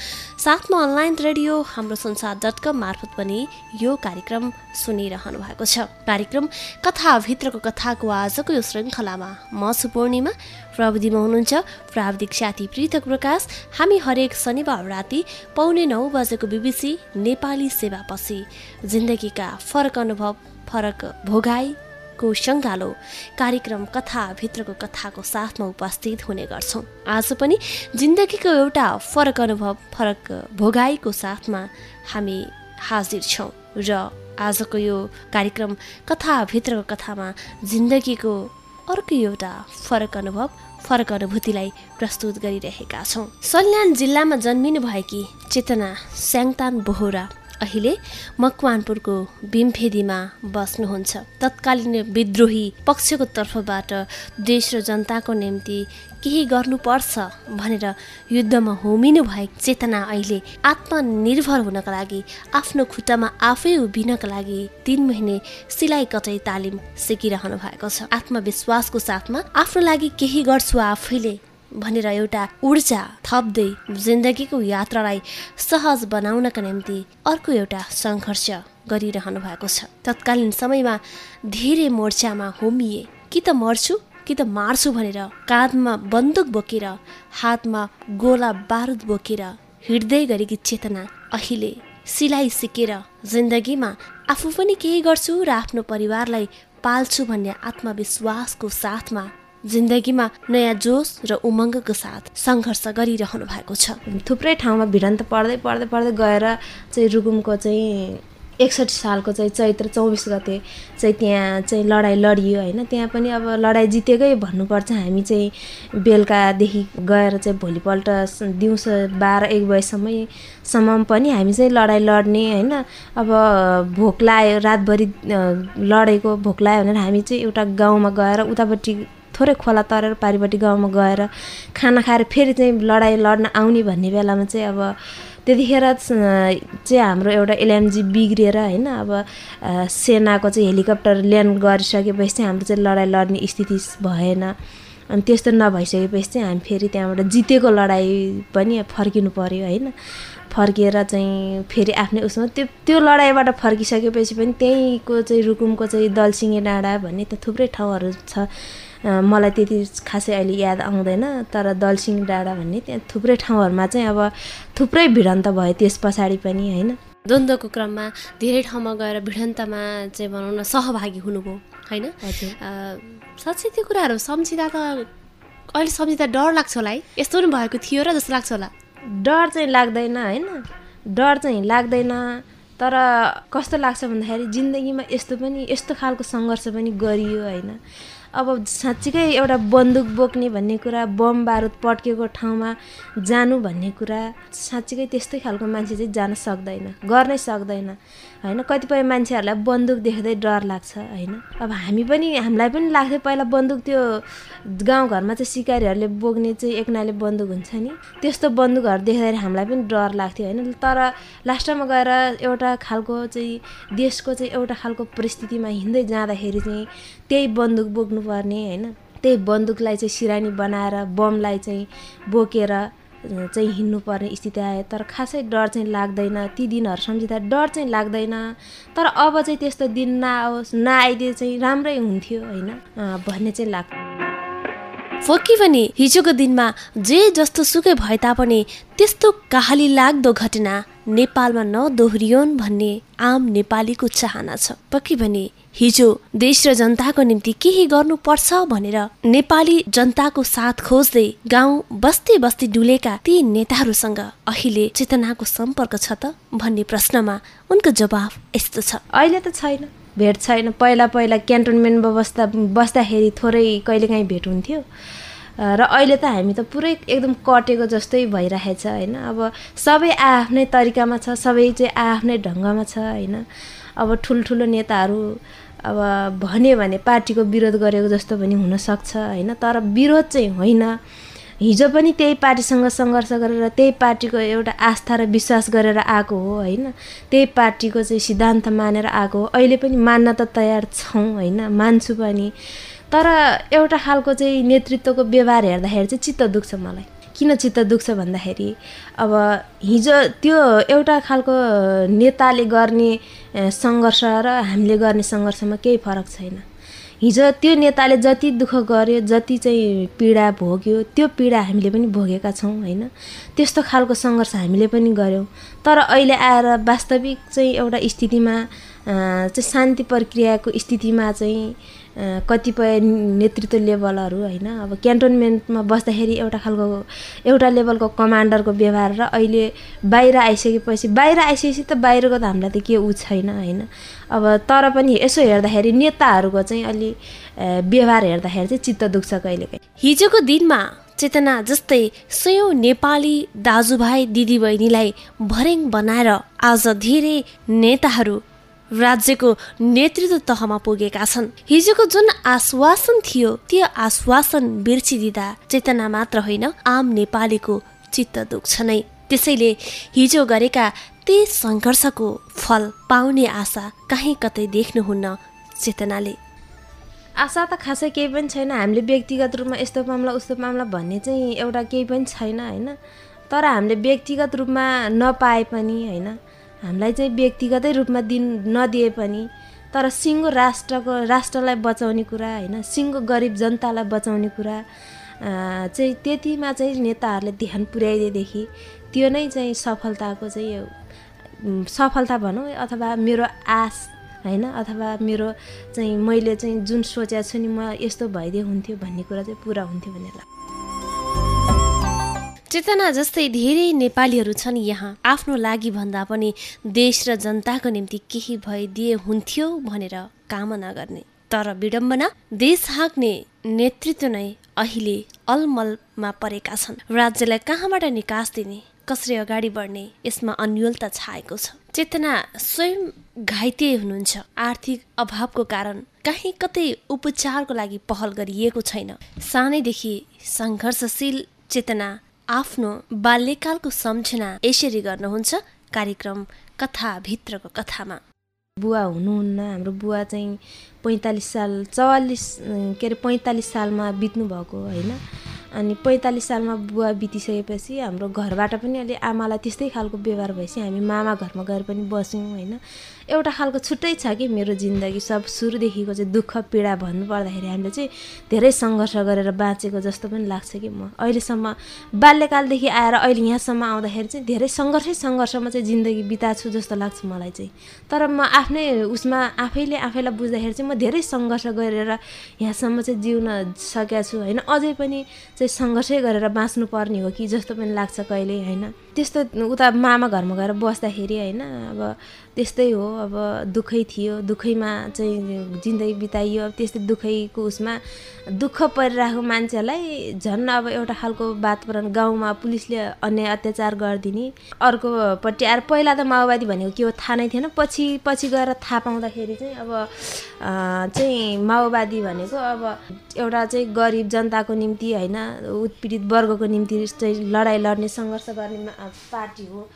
साथमा अनलाइन रेडियो हाम्रो संसार डट कम मार्फत पनि यो कार्यक्रम सुनिरहनु भएको छ। कार्यक्रम कथाभित्रको कथाको आजको यो श्रृङ्खलामा म छु पूर्णिमा प्रविधिमा हुनुहुन्छ प्राविधिक साथी पृथक प्रकाश। हामी हरेक शनिबार राति पाउने नौ बजेको बिबिसी नेपाली सेवापछि। जिन्दगीका फरक अनुभव फरक भोगाईको सङ्गालो कार्यक्रम कथाभित्रको कथाको साथमा उपस्थित हुने गर्छौँ। आज पनि जिन्दगीको एउटा फरक अनुभव फरक भोगाईको साथमा हामी हाजिर छौँ र आजको यो कार्यक्रम कथाभित्रको कथामा जिन्दगीको अर्को एउटा फरक अनुभव फरक अनुभूतिलाई प्रस्तुत गरिरहेका छौँ। सल्यान जिल्लामा जन्मिनु भएकी चेतना स्याङतान बोहरा। अहिले मकवानपुरको भीमफेदीमा बस्नुहुन्छ। तत्कालीन विद्रोही पक्षको तर्फबाट देश र जनताको निम्ति केही गर्नुपर्छ भनेर युद्धमा होमिनु भएको चेतना अहिले आत्मनिर्भर हुनका लागि आफ्नो खुट्टामा आफै उभिनका लागि तिन महिने सिलाइ कटाइ तालिम सिकिरहनु भएको छ। आत्मविश्वासको साथमा आफ्नो लागि केही गर्छु आफैले। भनेर एउटा ऊर्जा थप्दै जिन्दगीको यात्रालाई सहज बनाउनका निम्ति अर्को एउटा सङ्घर्ष गरिरहनु भएको छ। तत्कालीन समयमा धेरै मोर्चामा होमिए कि त मर्छु कि त मार्छु भनेर काँधमा बन्दुक बोकेर हातमा गोला बारुद बोकेर हिँड्दै गरेकी चेतना अहिले सिलाइ सिकेर जिन्दगीमा आफू पनि केही गर्छु र आफ्नो परिवारलाई पाल्छु भन्ने आत्मविश्वासको साथमा जिन्दगीमा नयाँ जोस र उमङ्गको साथ सङ्घर्ष गरिरहनु भएको छ। थुप्रै ठाउँमा भिडन्त पढ्दै पढ्दै पढ्दै गएर चाहिँ रुकुमको चाहिँ एकसठी सालको चाहिँ चैत्र चौबिस गते चाहिँ त्यहाँ चाहिँ लडाइँ लडियो होइन। त्यहाँ पनि अब लडाइँ जितेकै भन्नुपर्छ। हामी चाहिँ बेलुकादेखि गएर चाहिँ भोलिपल्ट दिउँसो बाह्र एक बजीसम्म सम्म पनि हामी चाहिँ लडाइँ लड्ने होइन। अब भोक लाग्यो रातभरि लडेको भोक लाग्यो भनेर हामी चाहिँ एउटा गाउँमा गएर उतापट्टि थोरै खोला तरेर पारिपट्टि गाउँमा गएर खाना खाएर फेरि चाहिँ लडाइँ लड्न आउने भन्ने बेलामा चाहिँ अब त्यतिखेर चाहिँ हाम्रो एउटा एलएमजी बिग्रिएर होइन अब सेनाको चाहिँ हेलिकप्टर ल्यान्ड गरिसकेपछि चाहिँ हाम्रो चाहिँ लडाइँ लड्ने स्थिति भएन। अनि त्यस्तो नभइसकेपछि चाहिँ हामी फेरि त्यहाँबाट जितेको लडाइँ पनि फर्किनु पऱ्यो होइन। फर्किएर चाहिँ फेरि आफ्नै उसमा त्यो त्यो लडाइँबाट फर्किसकेपछि पनि त्यहीँको चाहिँ रुकुमको चाहिँ दलसिङे डाँडा भन्ने त थुप्रै ठाउँहरू छ। मलाई त्यति खासै अहिले याद आउँदैन तर दलसिङ डाँडा भन्ने त्यहाँ थुप्रै ठाउँहरूमा चाहिँ अब थुप्रै भिडन्त भयो त्यस पछाडि पनि होइन? द्वन्द्वको क्रममा धेरै ठाउँमा गएर भिडन्तमा चाहिँ भनौँ न सहभागी हुनुभयो होइन? साँच्चै त्यो कुराहरू सम्झिँदा त अहिले सम्झिँदा डर लाग्छ होला है? यस्तो पनि भएको थियो र जस्तो लाग्छ होला। डर चाहिँ लाग्दैन होइन? डर चाहिँ लाग्दैन तर कस्तो लाग्छ भन्दाखेरि जिन्दगीमा यस्तो पनि यस्तो खालको सङ्घर्ष पनि गरियो होइन? अब साँच्चीकै एउटा बन्दुक बोक्ने भन्ने कुरा बम बारुद पड्केको ठाउँमा जानु भन्ने कुरा साँच्चीकै त्यस्तै खालको मान्छे चाहिँ जान सक्दैन गर्नै सक्दैन होइन? कतिपय मान्छेहरूलाई बन्दुक देख्दै डर लाग्छ होइन? अब हामी पनि हामीलाई पनि लाग्थ्यो पहिला बन्दुक त्यो गाउँघरमा चाहिँ सिकारीहरूले बोक्ने चाहिँ एकनाले बन्दुक हुन्छ नि। त्यस्तो बन्दुकहरू देख्दाखेरि हामीलाई पनि डर लाग्थ्यो होइन? तर लास्टमा गएर एउटा खालको चाहिँ देशको चाहिँ एउटा खालको परिस्थितिमा हिँड्दै जाँदाखेरि चाहिँ त्यही बन्दुक बोक्नुपर्ने होइन? त्यही बन्दुकलाई चाहिँ सिरानी बनाएर बमलाई चाहिँ बोकेर चाहिँ हिँड्नुपर्ने स्थिति आयो। तर खासै डर चाहिँ लाग्दैन। ती दिनहरू सम्झिँदा डर चाहिँ लाग्दैन। तर अब चाहिँ त्यस्तो दिन नआओस् नआइदिए चाहिँ राम्रै हुन्थ्यो होइन? भन्ने चाहिँ लाग्छ फकी पनि हिजोको दिनमा जे जस्तो सुकै भए तापनि त्यस्तो कहाली लाग्दो घटना। नेपालमा नदोहोरियोन् भन्ने आम नेपालीको चाहना छ। पक्की भने हिजो देश र जनताको निम्ति केही गर्नुपर्छ? भनेर नेपाली जनताको साथ खोज्दै गाउँ बस्ती बस्ती डुलेका ती नेताहरूसँग अहिले चेतनाको सम्पर्क छ त? भन्ने प्रश्नमा उनको जवाब यस्तो छ। अहिले त छैन। भेट छैन। पहिला पहिला क्यान्टोनमेन्ट बस्दा बस्दाखेरि थोरै कहिलेकाहीँ भेट हुन्थ्यो। र अहिले त हामी त पुरै एकदम कटेको जस्तै भइरहेछ होइन? अब सबै आफ्नै तरिकामा छ सबै चाहिँ आफ्नै ढङ्गमा छ होइन? अब ठुल्ठुलो नेताहरू अब भन्यो भने पार्टीको विरोध गरेको जस्तो पनि हुनसक्छ होइन? तर विरोध चाहिँ होइन। हिजो पनि त्यही पार्टीसँग सङ्घर्ष गरेर त्यही पार्टीको एउटा आस्था र विश्वास गरेर आएको हो होइन? त्यही पार्टीको चाहिँ सिद्धान्त मानेर आएको हो। अहिले पनि मान्न त तयार छौँ होइन? मान्छु पनि। तर एउटा खालको चाहिँ नेतृत्वको व्यवहार हेर्दाखेरि चाहिँ चित्त दुख्छ मलाई। किन चित्त दुख्छ भन्दाखेरि अब हिजो त्यो एउटा खालको नेताले गर्ने सङ्घर्ष र हामीले गर्ने सङ्घर्षमा केही फरक छैन। हिजो त्यो नेताले जति दुःख गर्यो जति चाहिँ पीडा भोग्यो त्यो पीडा हामीले पनि भोगेका छौँ होइन? त्यस्तो खालको सङ्घर्ष हामीले पनि गऱ्यौँ। तर अहिले आएर वास्तविक चाहिँ एउटा स्थितिमा चाहिँ शान्ति प्रक्रियाको स्थितिमा चाहिँ कतिपय नेतृत्व लेभलहरू होइन अब क्यान्टोनमेन्टमा बस्दाखेरि एउटा खालको एउटा लेभलको कमान्डरको व्यवहार र अहिले बाहिर आइसकेपछि बाहिर आइसकेपछि त बाहिरको त हामीलाई त के ऊ छैन होइन। अब तर पनि यसो हेर्दाखेरि नेताहरूको चाहिँ अलि व्यवहार हेर्दाखेरि चाहिँ चित्त दुख्छ कहिलेकाहीँ। हिजोको दिनमा चेतना जस्तै सयौँ नेपाली दाजुभाइ दिदीबहिनीलाई भर्याङ बनाएर आज धेरै नेताहरू राज्यको नेतृत्व तहमा पुगेका छन्। हिजोको जुन आश्वासन थियो त्यो आश्वासन बिर्सिदिँदा चेतना मात्र होइन आम नेपालीको चित्त दुख्छ नै। त्यसैले हिजो गरेका ती सङ्घर्षको फल पाउने आशा कहीँ कतै देख्नुहुन्न चेतनाले। आशा त खासै केही पनि छैन। हामीले व्यक्तिगत रूपमा यस्तो मामला उस्तो मामला भन्ने चाहिँ एउटा केही पनि छैन होइन? तर हामीले व्यक्तिगत रूपमा नपाए पनि होइन? हामीलाई चाहिँ व्यक्तिगतै रूपमा दिन नदिए पनि तर सिङ्गो राष्ट्रको राष्ट्रलाई बचाउने कुरा होइन सिङ्गो गरिब जनतालाई बचाउने कुरा चाहिँ त्यतिमा चाहिँ नेताहरूले ध्यान पुर्याइदिएदेखि त्यो नै चाहिँ सफलताको चाहिँ सफलता भनौँ अथवा मेरो आश होइन अथवा मेरो चाहिँ मैले चाहिँ जुन सोचेको छु नि म यस्तो भइदिए हुन्थ्यो भन्ने कुरा चाहिँ पुरा हुन्थ्यो भन्ने लाग्छ चेतना जस्तै धेरै नेपालीहरू छन् यहाँ। आफ्नो लागि भन्दा पनि देश र जनताको निम्ति केही भइदिए हुन्थ्यो भनेर कामना गर्ने। तर विडम्बना देश हाँक्ने नेतृत्व नै अहिले अलमलमा परेका छन्। राज्यलाई कहाँबाट निकास दिने कसरी अगाडि बढ्ने यसमा अन्यलता छाएको छ। चेतना स्वयं घाइते हुनुहुन्छ। आर्थिक अभावको कारण कहीँ कतै उपचारको लागि पहल गरिएको छैन। सानैदेखि सङ्घर्षशील चेतना आफ्नो बाल्यकालको सम्झना यसरी गर्नुहुन्छ कार्यक्रम कथाभित्रको कथामा। बुवा हुनुहुन्न हाम्रो बुवा चाहिँ पैँतालिस साल चौवालिस के अरे पैँतालिस सालमा बित्नु भएको होइन। अनि पैँतालिस सालमा बुवा बितिसकेपछि हाम्रो घरबाट पनि अलि आमालाई त्यस्तै खालको व्यवहार भएपछि हामी मामा घरमा गएर पनि बस्यौँ होइन। एउटा खालको छुट्टै छ कि मेरो जिन्दगी। सब सुरुदेखिको चाहिँ दुःख पीडा भन्नु पर्दाखेरि हामीले चाहिँ धेरै सङ्घर्ष गरेर बाँचेको जस्तो पनि लाग्छ कि म। अहिलेसम्म बाल्यकालदेखि आएर अहिले यहाँसम्म आउँदाखेरि चाहिँ धेरै सङ्घर्षै सङ्घर्षमा चाहिँ जिन्दगी बिताएको छु जस्तो लाग्छ मलाई चाहिँ। तर म आफ्नै उसमा आफैले आफैलाई बुझ्दाखेरि चाहिँ म धेरै सङ्घर्ष गरेर यहाँसम्म चाहिँ जिउन सकेको छु होइन? अझै पनि चाहिँ सङ्घर्षै गरेर बाँच्नु पर्ने हो कि जस्तो पनि लाग्छ कहिले होइन? त्यस्तो उता मामा घरमा गएर बस्दाखेरि होइन? अब त्यस्तै हो। अब दुःखै थियो। दुःखैमा चाहिँ जिन्दगी बिताइयो। अब त्यस्तै दुःखैको उसमा दुःख परिरहेको मान्छेलाई झन् अब एउटा खालको वातावरण गाउँमा पुलिसले अन्याय अत्याचार गरिदिने। अर्कोपट्टि आएर पहिला त माओवादी भनेको के हो थाहा नै थिएन। पछि पछि गएर थाहा पाउँदाखेरि चाहिँ अब चाहिँ माओवादी भनेको अब एउटा चाहिँ गरिब जनताको निम्ति होइन उत्पीडित वर्गको निम्ति चाहिँ लडाइँ लड्ने सङ्घर्ष गर्ने पार्टी हो।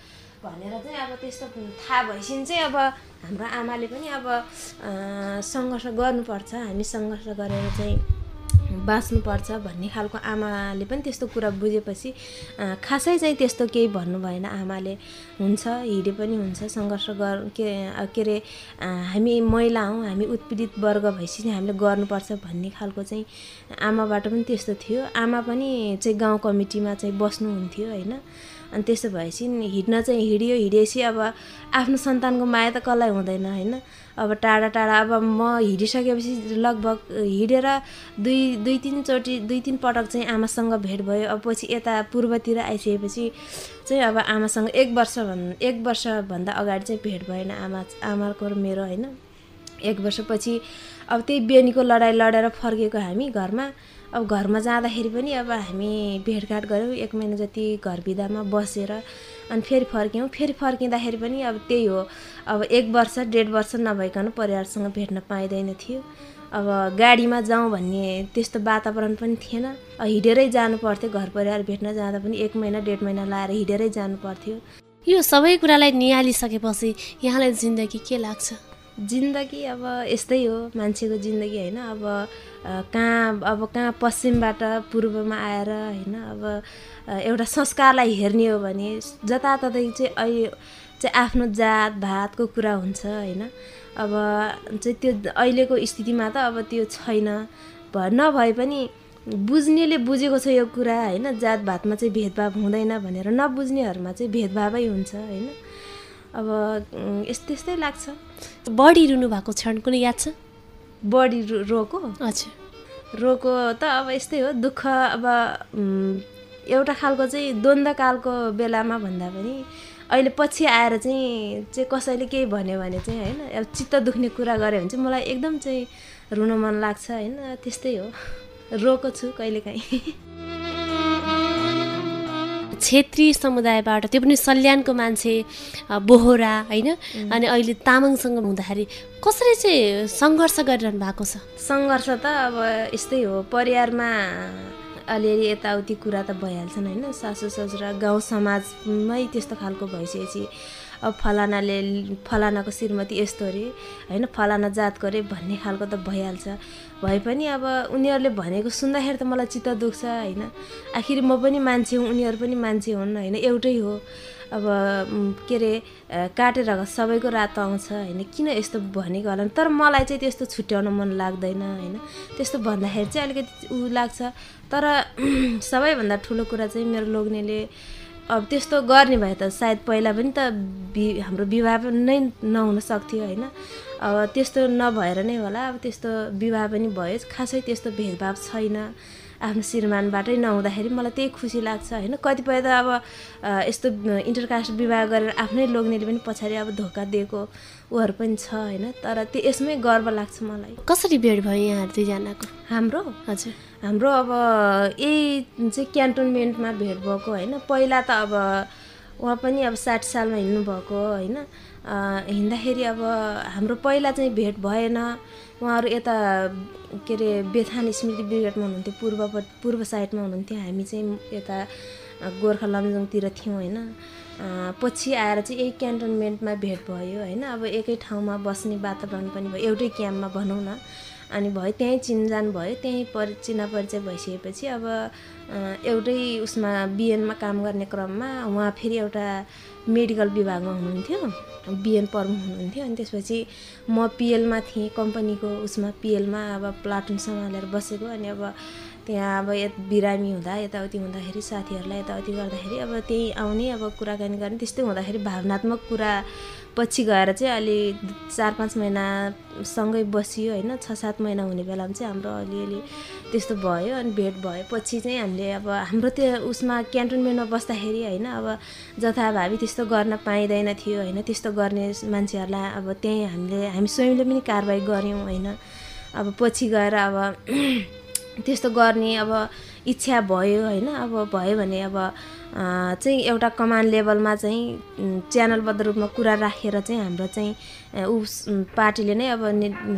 भनेर चाहिँ अब त्यस्तो थाहा भएपछि चाहिँ अब हाम्रो आमाले पनि अब सङ्घर्ष गर्नुपर्छ हामी सङ्घर्ष गरेर चाहिँ बाँच्नुपर्छ भन्ने खालको आमाले पनि त्यस्तो कुरा बुझेपछि खासै चाहिँ त्यस्तो केही भन्नु भएन आमाले। हुन्छ हिँडे पनि हुन्छ सङ्घर्ष गर के के अरे हामी महिला हौँ हामी उत्पीडित वर्ग भएपछि हामीले गर्नुपर्छ भन्ने खालको चाहिँ आमाबाट पनि त्यस्तो थियो। आमा पनि चाहिँ गाउँ कमिटीमा चाहिँ बस्नुहुन्थ्यो होइन। अनि त्यसो भएपछि हिँड्न चाहिँ हिँड्यो हिँडेपछि अब आफ्नो सन्तानको माया त कसलाई हुँदैन होइन? अब टाढा टाढा अब म हिँडिसकेपछि लगभग हिँडेर दुई दुई तिनचोटि दुई तिन पटक चाहिँ आमासँग भेट भयो। अब पछि यता पूर्वतिर आइसकेपछि चाहिँ अब आमासँग एक वर्ष भन् एक वर्षभन्दा अगाडि चाहिँ भेट भएन आमा आमाको मेरो होइन? एक वर्षपछि अब त्यही बेनीको लडाइँ लडेर फर्केको हामी घरमा। अब घरमा जाँदाखेरि पनि अब हामी भेटघाट गऱ्यौँ एक महिना जति घर बिदामा बसेर अनि फेरि फर्क्यौँ। फेरि फर्किँदाखेरि पनि अब त्यही हो अब एक वर्ष डेढ वर्ष नभइकन परिवारसँग भेट्न पाइँदैन थियो। अब गाडीमा जाउँ भन्ने त्यस्तो वातावरण पनि थिएन। हिँडेरै जानु पर्थ्यो घर परिवार भेट्न जाँदा पनि एक महिना डेढ महिना लाएर हिँडेरै जानु पर्थ्यो। यो सबै कुरालाई निहालिसकेपछि यहाँलाई जिन्दगी के लाग्छ? जिन्दगी अब यस्तै हो मान्छेको जिन्दगी होइन। अब कहाँ अब कहाँ पश्चिमबाट पूर्वमा आएर होइन अब एउटा संस्कारलाई हेर्ने हो भने जताततै चाहिँ अहिले चाहिँ आफ्नो जात भातको कुरा हुन्छ होइन। अब चाहिँ त्यो अहिलेको स्थितिमा त अब त्यो छैन। भ नभए पनि बुझ्नेले बुझेको छ यो कुरा होइन जात भातमा चाहिँ भेदभाव हुँदैन भनेर नबुझ्नेहरूमा चाहिँ भेदभावै हुन्छ होइन। अब यस्तै यस्तै लाग्छ। बढी रुनु भएको क्षण कुनै याद छ? रो रोको हजुर रोको त अब यस्तै हो दुःख अब एउटा खालको चाहिँ द्वन्द्वकालको बेलामा भन्दा पनि अहिले पछि आएर चाहिँ चाहिँ कसैले केही भन्यो भने चाहिँ होइन अब चित्त दुख्ने कुरा गऱ्यो भने चाहिँ मलाई एकदम चाहिँ रुन मन लाग्छ होइन त्यस्तै हो। रोको छु कहिलेकाहीँ। क्षेत्रीय समुदायबाट त्यो पनि सल्यानको मान्छे बोहरा होइन? अनि अहिले तामाङसँग हुँदाखेरि कसरी चाहिँ सङ्घर्ष गरिरहनु भएको छ? सङ्घर्ष त अब यस्तै हो परिवारमा अलिअलि यताउति कुरा त भइहाल्छन् होइन? सासु ससुरा गाउँ समाजमै त्यस्तो खालको भइसकेपछि अब फलानाले फलानाको श्रीमती यस्तो अरे होइन? फलाना जातको अरे भन्ने खालको त भइहाल्छ। भए पनि अब उनीहरूले भनेको सुन्दाखेरि त मलाई चित्त दुख्छ होइन? आखिर म पनि मान्छे हुँ उनीहरू पनि मान्छे हुन् होइन? एउटै हो। अब के अरे काटेर सबैको रात आउँछ होइन? किन यस्तो भनेको होला? तर मलाई चाहिँ त्यस्तो छुट्याउन मन लाग्दैन होइन? त्यस्तो भन्दाखेरि चाहिँ अलिकति ऊ लाग्छ। तर सबैभन्दा ठुलो कुरा चाहिँ मेरो लोग्नेले अब त्यस्तो गर्ने भए त सायद पहिला पनि त बि हाम्रो विवाह नै नहुन सक्थ्यो होइन। अब त्यस्तो नभएर नै होला अब त्यस्तो विवाह पनि भयो। खासै त्यस्तो भेदभाव छैन। आफ्नो श्रीमानबाटै नहुँदाखेरि मलाई त्यही खुसी लाग्छ होइन? कतिपय त अब यस्तो इन्टरकास्ट विवाह गरेर आफ्नै लोग्नेले पनि पछाडि अब धोका दिएको उहरू पनि छ होइन? तर त्यो यसमै गर्व लाग्छ मलाई। कसरी भेट भयो यहाँहरू दुईजनाको? हाम्रो? हजुर। हाम्रो अब यही चाहिँ क्यान्टोनमेन्टमा भेट भएको होइन? पहिला त अब उहाँ पनि अब साठी सालमा हिँड्नुभएको होइन? हिँड्दाखेरि अब हाम्रो पहिला चाहिँ भेट भएन। उहाँहरू यता के अरे बेथान स्मृति ब्रिगेडमा हुनुहुन्थ्यो पूर्व पूर्व साइडमा हुनुहुन्थ्यो। हामी चाहिँ यता गोर्खा लमजुङतिर थियौँ होइन। पछि आएर चाहिँ यही क्यान्टोनमेन्टमा भेट भयो होइन। अब एकै ठाउँमा बस्ने वातावरण पनि भयो एउटै क्याम्पमा भनौँ न। अनि भयो त्यहीँ चिनजान भयो त्यहीँ परि चिना परिचय भइसकेपछि अब एउटै उसमा बिएनमा काम गर्ने क्रममा उहाँ फेरि एउटा मेडिकल विभागमा हुनुहुन्थ्यो बिएन प्रमुख हुनुहुन्थ्यो अनि त्यसपछि म पिएलमा थिएँ कम्पनीको उसमा पिएलमा अब प्लाटुन सम्हालेर बसेको अनि अब त्यहाँ अब यत बिरामी हुँदा यताउति हुँदाखेरि साथीहरूलाई यताउति गर्दाखेरि अब त्यही आउने अब कुराकानी गर्ने त्यस्तै हुँदाखेरि भावनात्मक कुरा पछि गएर चाहिँ अलि चार पाँच महिनासँगै बसियो होइन? छ सात महिना हुने बेलामा चाहिँ हाम्रो अलिअलि त्यस्तो भयो अनि भेट भएपछि चाहिँ हामीले अब हाम्रो त्यो उसमा क्यान्टोनमेन्टमा बस्दाखेरि होइन? अब जथाभावी त्यस्तो गर्न पाइँदैन थियो होइन? त्यस्तो गर्ने मान्छेहरूलाई अब त्यहीँ हामीले हामी स्वयंले पनि कारवाही गऱ्यौँ होइन? अब पछि गएर अब त्यस्तो गर्ने अब इच्छा भयो होइन अब भयो भने अब चाहिँ एउटा कमान लेभलमा चाहिँ च्यानलबद्ध रूपमा कुरा राखेर चाहिँ हाम्रो चाहिँ उम्, पार्टीले नै अब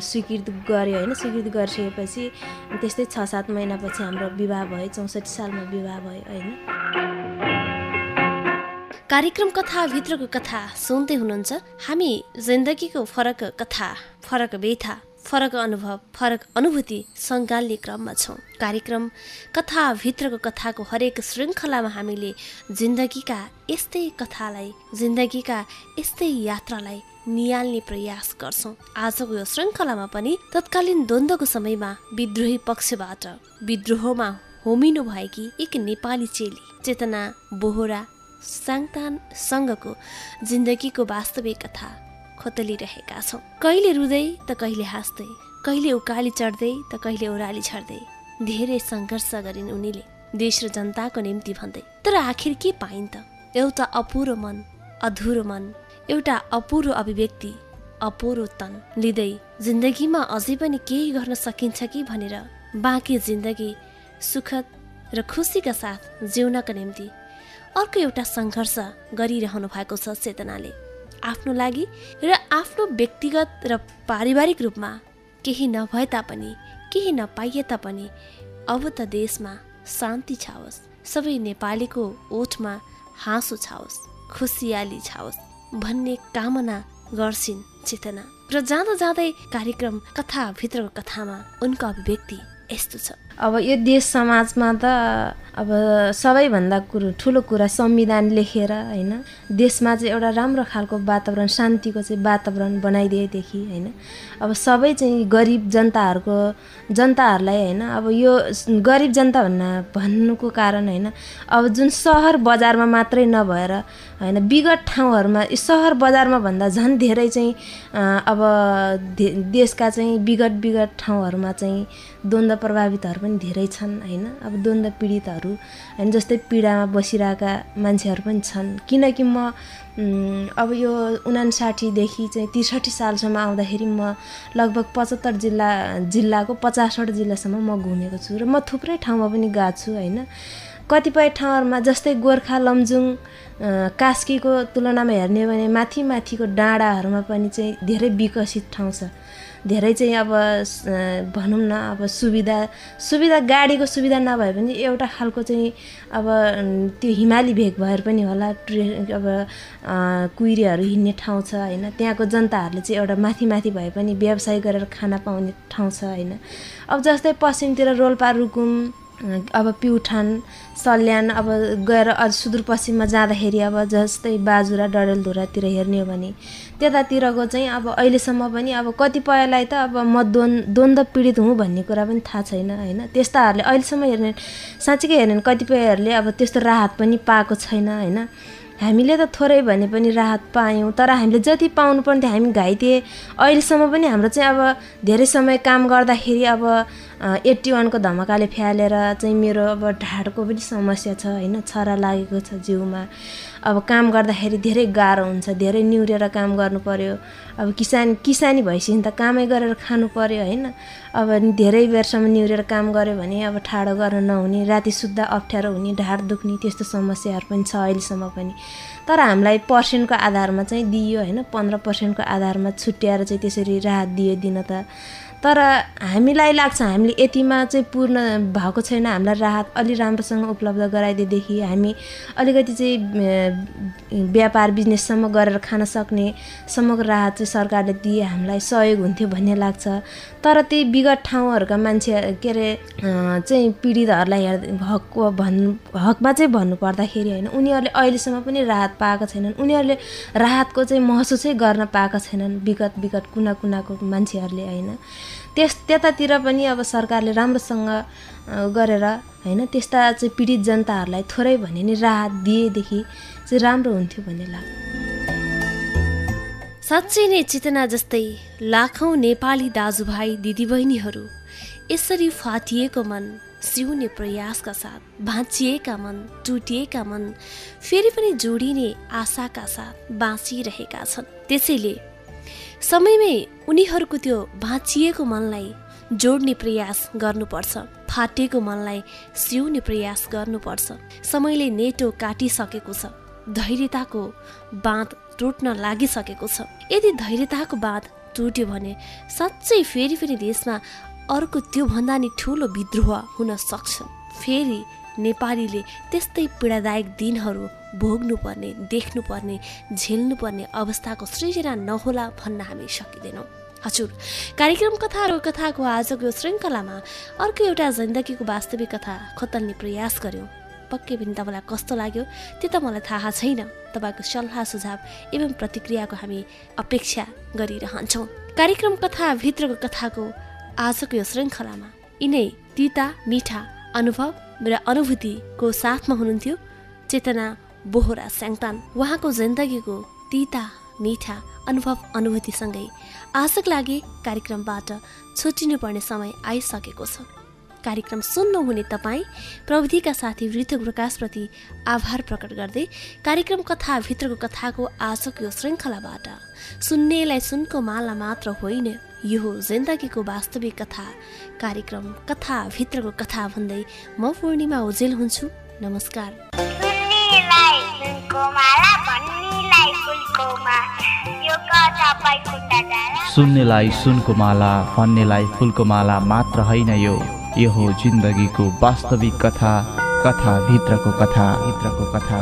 स्वीकृति गर्यो होइन स्वीकृति गरिसकेपछि त्यस्तै छ सात महिनापछि हाम्रो विवाह भयो चौसठी सालमा विवाह भयो होइन। कार्यक्रम कथाभित्रको कथा सुन्दै हुनुहुन्छ। हामी जिन्दगीको फरक कथा फरक व्यथा फरक अनुभव फरक अनुभूति सङ्गाल्ने क्रममा छौँ। कार्यक्रम कथाभित्रको कथाको हरेक श्रृङ्खलामा हामीले जिन्दगीका यस्तै कथालाई जिन्दगीका यस्तै यात्रालाई निहाल्ने प्रयास गर्छौँ। आजको यो श्रृङ्खलामा पनि तत्कालीन द्वन्द्वको समयमा विद्रोही पक्षबाट विद्रोहमा होमिनु भएकी एक नेपाली चेली चेतना बोहरा साङतानसँगको जिन्दगीको वास्तविक कथा खोतलिरहेका छौँ। कहिले रुँदै त कहिले हाँस्दै कहिले उकाली चढ्दै त कहिले ओह्राली छर्दै धेरै सङ्घर्ष गरिन् उनीले देश र जनताको निम्ति भन्दै। तर आखिर के पाइन् त? एउटा अपुरो मन अधुरो मन एउटा अपुरो अभिव्यक्ति अपुरो तन लिँदै जिन्दगीमा अझै पनि केही गर्न सकिन्छ कि भनेर बाँकी जिन्दगी सुखद र खुसीका साथ जिउनका निम्ति अर्को एउटा सङ्घर्ष गरिरहनु भएको छ चेतनाले। आफ्नो लागि र आफ्नो व्यक्तिगत र पारिवारिक रूपमा केही नभए तापनि केही नपाइए तापनि अब त देशमा शान्ति छाओस् सबै नेपालीको ओठमा हाँसो छाओस् खुसियाली छाओस् भन्ने कामना गर्छिन् चेतना। र जाँदा जाँदै कार्यक्रम कथाभित्रको कथामा उनको अभिव्यक्ति यस्तो छ। अब यो देश समाजमा त अब सबैभन्दा कुरो ठुलो कुरा संविधान लेखेर होइन देशमा चाहिँ एउटा राम्रो खालको वातावरण शान्तिको चाहिँ वातावरण बनाइदिएदेखि होइन अब सबै चाहिँ गरिब जनताहरूको जनताहरूलाई होइन अब यो गरिब जनता भन्न भन्नुको कारण होइन अब जुन सहर बजारमा मात्रै नभएर होइन विगत ठाउँहरूमा सहर बजारमा भन्दा झन् धेरै चाहिँ अब देशका चाहिँ विगत विगत ठाउँहरूमा चाहिँ द्वन्द्व प्रभावितहरू पनि धेरै छन् होइन। अब द्वन्द्व पीडितहरू होइन जस्तै पीडामा बसिरहेका मान्छेहरू पनि छन्। किनकि म अब यो उनासाठीदेखि चाहिँ त्रिसठी सालसम्म आउँदाखेरि म लगभग पचहत्तर जिल्ला जिल्लाको पचासवटा जिल्लासम्म म घुमेको छु र म थुप्रै ठाउँमा पनि गएको छु होइन। कतिपय ठाउँहरूमा जस्तै गोर्खा लमजुङ कास्कीको तुलनामा हेर्ने हो भने माथि माथिको डाँडाहरूमा पनि चाहिँ धेरै विकसित ठाउँ छ। धेरै चाहिँ अब भनौँ न अब सुविधा सुविधा गाडीको सुविधा नभए पनि एउटा खालको चाहिँ अब त्यो हिमाली भेग भएर पनि होला ट्रे अब कुहिरेहरू हिँड्ने ठाउँ छ होइन। त्यहाँको जनताहरूले चाहिँ एउटा माथि माथि भए पनि व्यवसाय गरेर खाना पाउने ठाउँ छ होइन। अब जस्तै पश्चिमतिर रोल्पा रुकुम अब प्युठान सल्यान अब गएर अझ सुदूरपश्चिममा जाँदाखेरि अब जस्तै बाजुरा डडेलधुरातिर हेर्ने हो भने त्यतातिरको चाहिँ अब अहिलेसम्म पनि अब कतिपयलाई त अब म द्वन् द्वन्द्व पीडित हुँ भन्ने कुरा पनि थाहा छैन होइन? त्यस्ताहरूले अहिलेसम्म हेर्ने साँच्चीकै हेर्ने कतिपयहरूले अब त्यस्तो राहत पनि पाएको छैन होइन? हामीले त थोरै भने पनि राहत पायौँ तर हामीले जति पाउनु पर्ने थियो हामी घाइते। अहिलेसम्म पनि हाम्रो चाहिँ अब धेरै समय काम गर्दाखेरि अब एट्टी वानको धमाकाले फ्यालेर चाहिँ मेरो अब ढाडको पनि समस्या छ होइन छरा लागेको छ जिउमा। अब काम गर्दाखेरि धेरै गाह्रो हुन्छ धेरै निहुरेर काम गर्नु पर्यो अब किसान किसानी भइसक्यो त कामै गरेर खानु पर्यो होइन। अब धेरै बेरसम्म निहुरेर काम गऱ्यो भने अब ठाडो गर्न नहुने राति सुत्दा अप्ठ्यारो हुने ढाड दुख्ने त्यस्तो समस्याहरू पनि छ अहिलेसम्म पनि। तर हामीलाई पर्सेन्टको आधारमा चाहिँ दियो होइन पन्ध्र पर्सेन्टको आधारमा छुट्याएर चाहिँ त्यसरी राहत दियो दिन त। तर हामीलाई लाग्छ हामीले यतिमा चाहिँ पूर्ण भएको छैन। हामीलाई राहत अलि राम्रोसँग उपलब्ध गराइदिएदेखि हामी अलिकति चाहिँ व्यापार बिजनेससम्म गरेर खान सक्ने समग्र राहत चाहिँ सरकारले दिए हामीलाई सहयोग हुन्थ्यो भन्ने लाग्छ। तर त्यही विगत ठाउँहरूका मान्छे के अरे चाहिँ पीडितहरूलाई हेर्दा हकको भन्नु हकमा चाहिँ भन्नु पर्दाखेरि होइन उनीहरूले अहिलेसम्म पनि राहत पाएका छैनन्। उनीहरूले राहतको चाहिँ महसुसै गर्न पाएका छैनन् विगत विगत कुना कुनाको मान्छेहरूले होइन। त्यस त्यतातिर पनि अब सरकारले राम्रोसँग गरेर होइन त्यस्ता चाहिँ पीडित जनताहरूलाई थोरै भने नि राहत दिएदेखि चाहिँ राम्रो हुन्थ्यो भन्ने लाग्छ। साँच्चै नै चेतना जस्तै लाखौँ नेपाली दाजुभाइ दिदीबहिनीहरू यसरी फाटिएको मन सिउने प्रयासका साथ भाँचिएका मन टुटिएका मन फेरि पनि जोडिने आशाका साथ बाँचिरहेका छन्। त्यसैले समयमै उनीहरूको त्यो भाँचिएको मनलाई जोड्ने प्रयास गर्नुपर्छ फाटेको मनलाई सिउने प्रयास गर्नुपर्छ। समयले नेटो काटिसकेको छ धैर्यताको बाँध टुट्न लागिसकेको छ। यदि धैर्यताको बाँध टुट्यो भने साँच्चै फेरि फेरि देशमा अर्को त्योभन्दा नि ठुलो विद्रोह हुन सक्छ। फेरि नेपालीले त्यस्तै पीडादायक दिनहरू भोग्नुपर्ने देख्नुपर्ने झेल्नुपर्ने अवस्थाको सृजना नहोला भन्न हामी सकिँदैनौँ। हजुर कार्यक्रम कथा र कथाको आजको यो श्रृङ्खलामा अर्को एउटा जिन्दगीको वास्तविक कथा खोतल्ने प्रयास गऱ्यौँ पक्कै पनि तपाईँलाई कस्तो लाग्यो त्यो त मलाई थाहा छैन। तपाईँको सल्लाह सुझाव एवं प्रतिक्रियाको हामी अपेक्षा गरिरहन्छौँ। कार्यक्रम कथाभित्रको कथाको आजको यो श्रृङ्खलामा यिनै तिता मिठा अनुभव र अनुभूतिको साथमा हुनुहुन्थ्यो। चेतना बोहरा स्याङतान उहाँको जिन्दगीको तिता मिठा अनुभव अनुभूतिसँगै आजको लागि कार्यक्रमबाट छुट्टिनुपर्ने समय आइसकेको छ। कार्यक्रम सुन्नुहुने तपाईँ प्रविधिका साथी ऋतु प्रकाशप्रति आभार प्रकट गर्दै कार्यक्रम कथाभित्रको कथाको आजको यो श्रृङ्खलाबाट सुन्नेलाई सुनको माला मात्र होइन यो जिन्दगीको वास्तविक कथा कार्यक्रम कथाभित्रको कथा भन्दै म पूर्णिमा ओजेल हुन्छु। नमस्कार। सुन्नेलाई सुनको माला भन्नेलाई फुलको माला यो कथा खुट्टा डाँडा सुन्नेलाई सुनको माला फन्नेलाई फुलको माला मात्र होइन यो। यो हो जिन्दगीको वास्तविक कथा कथा भित्रको कथा भित्रको कथा।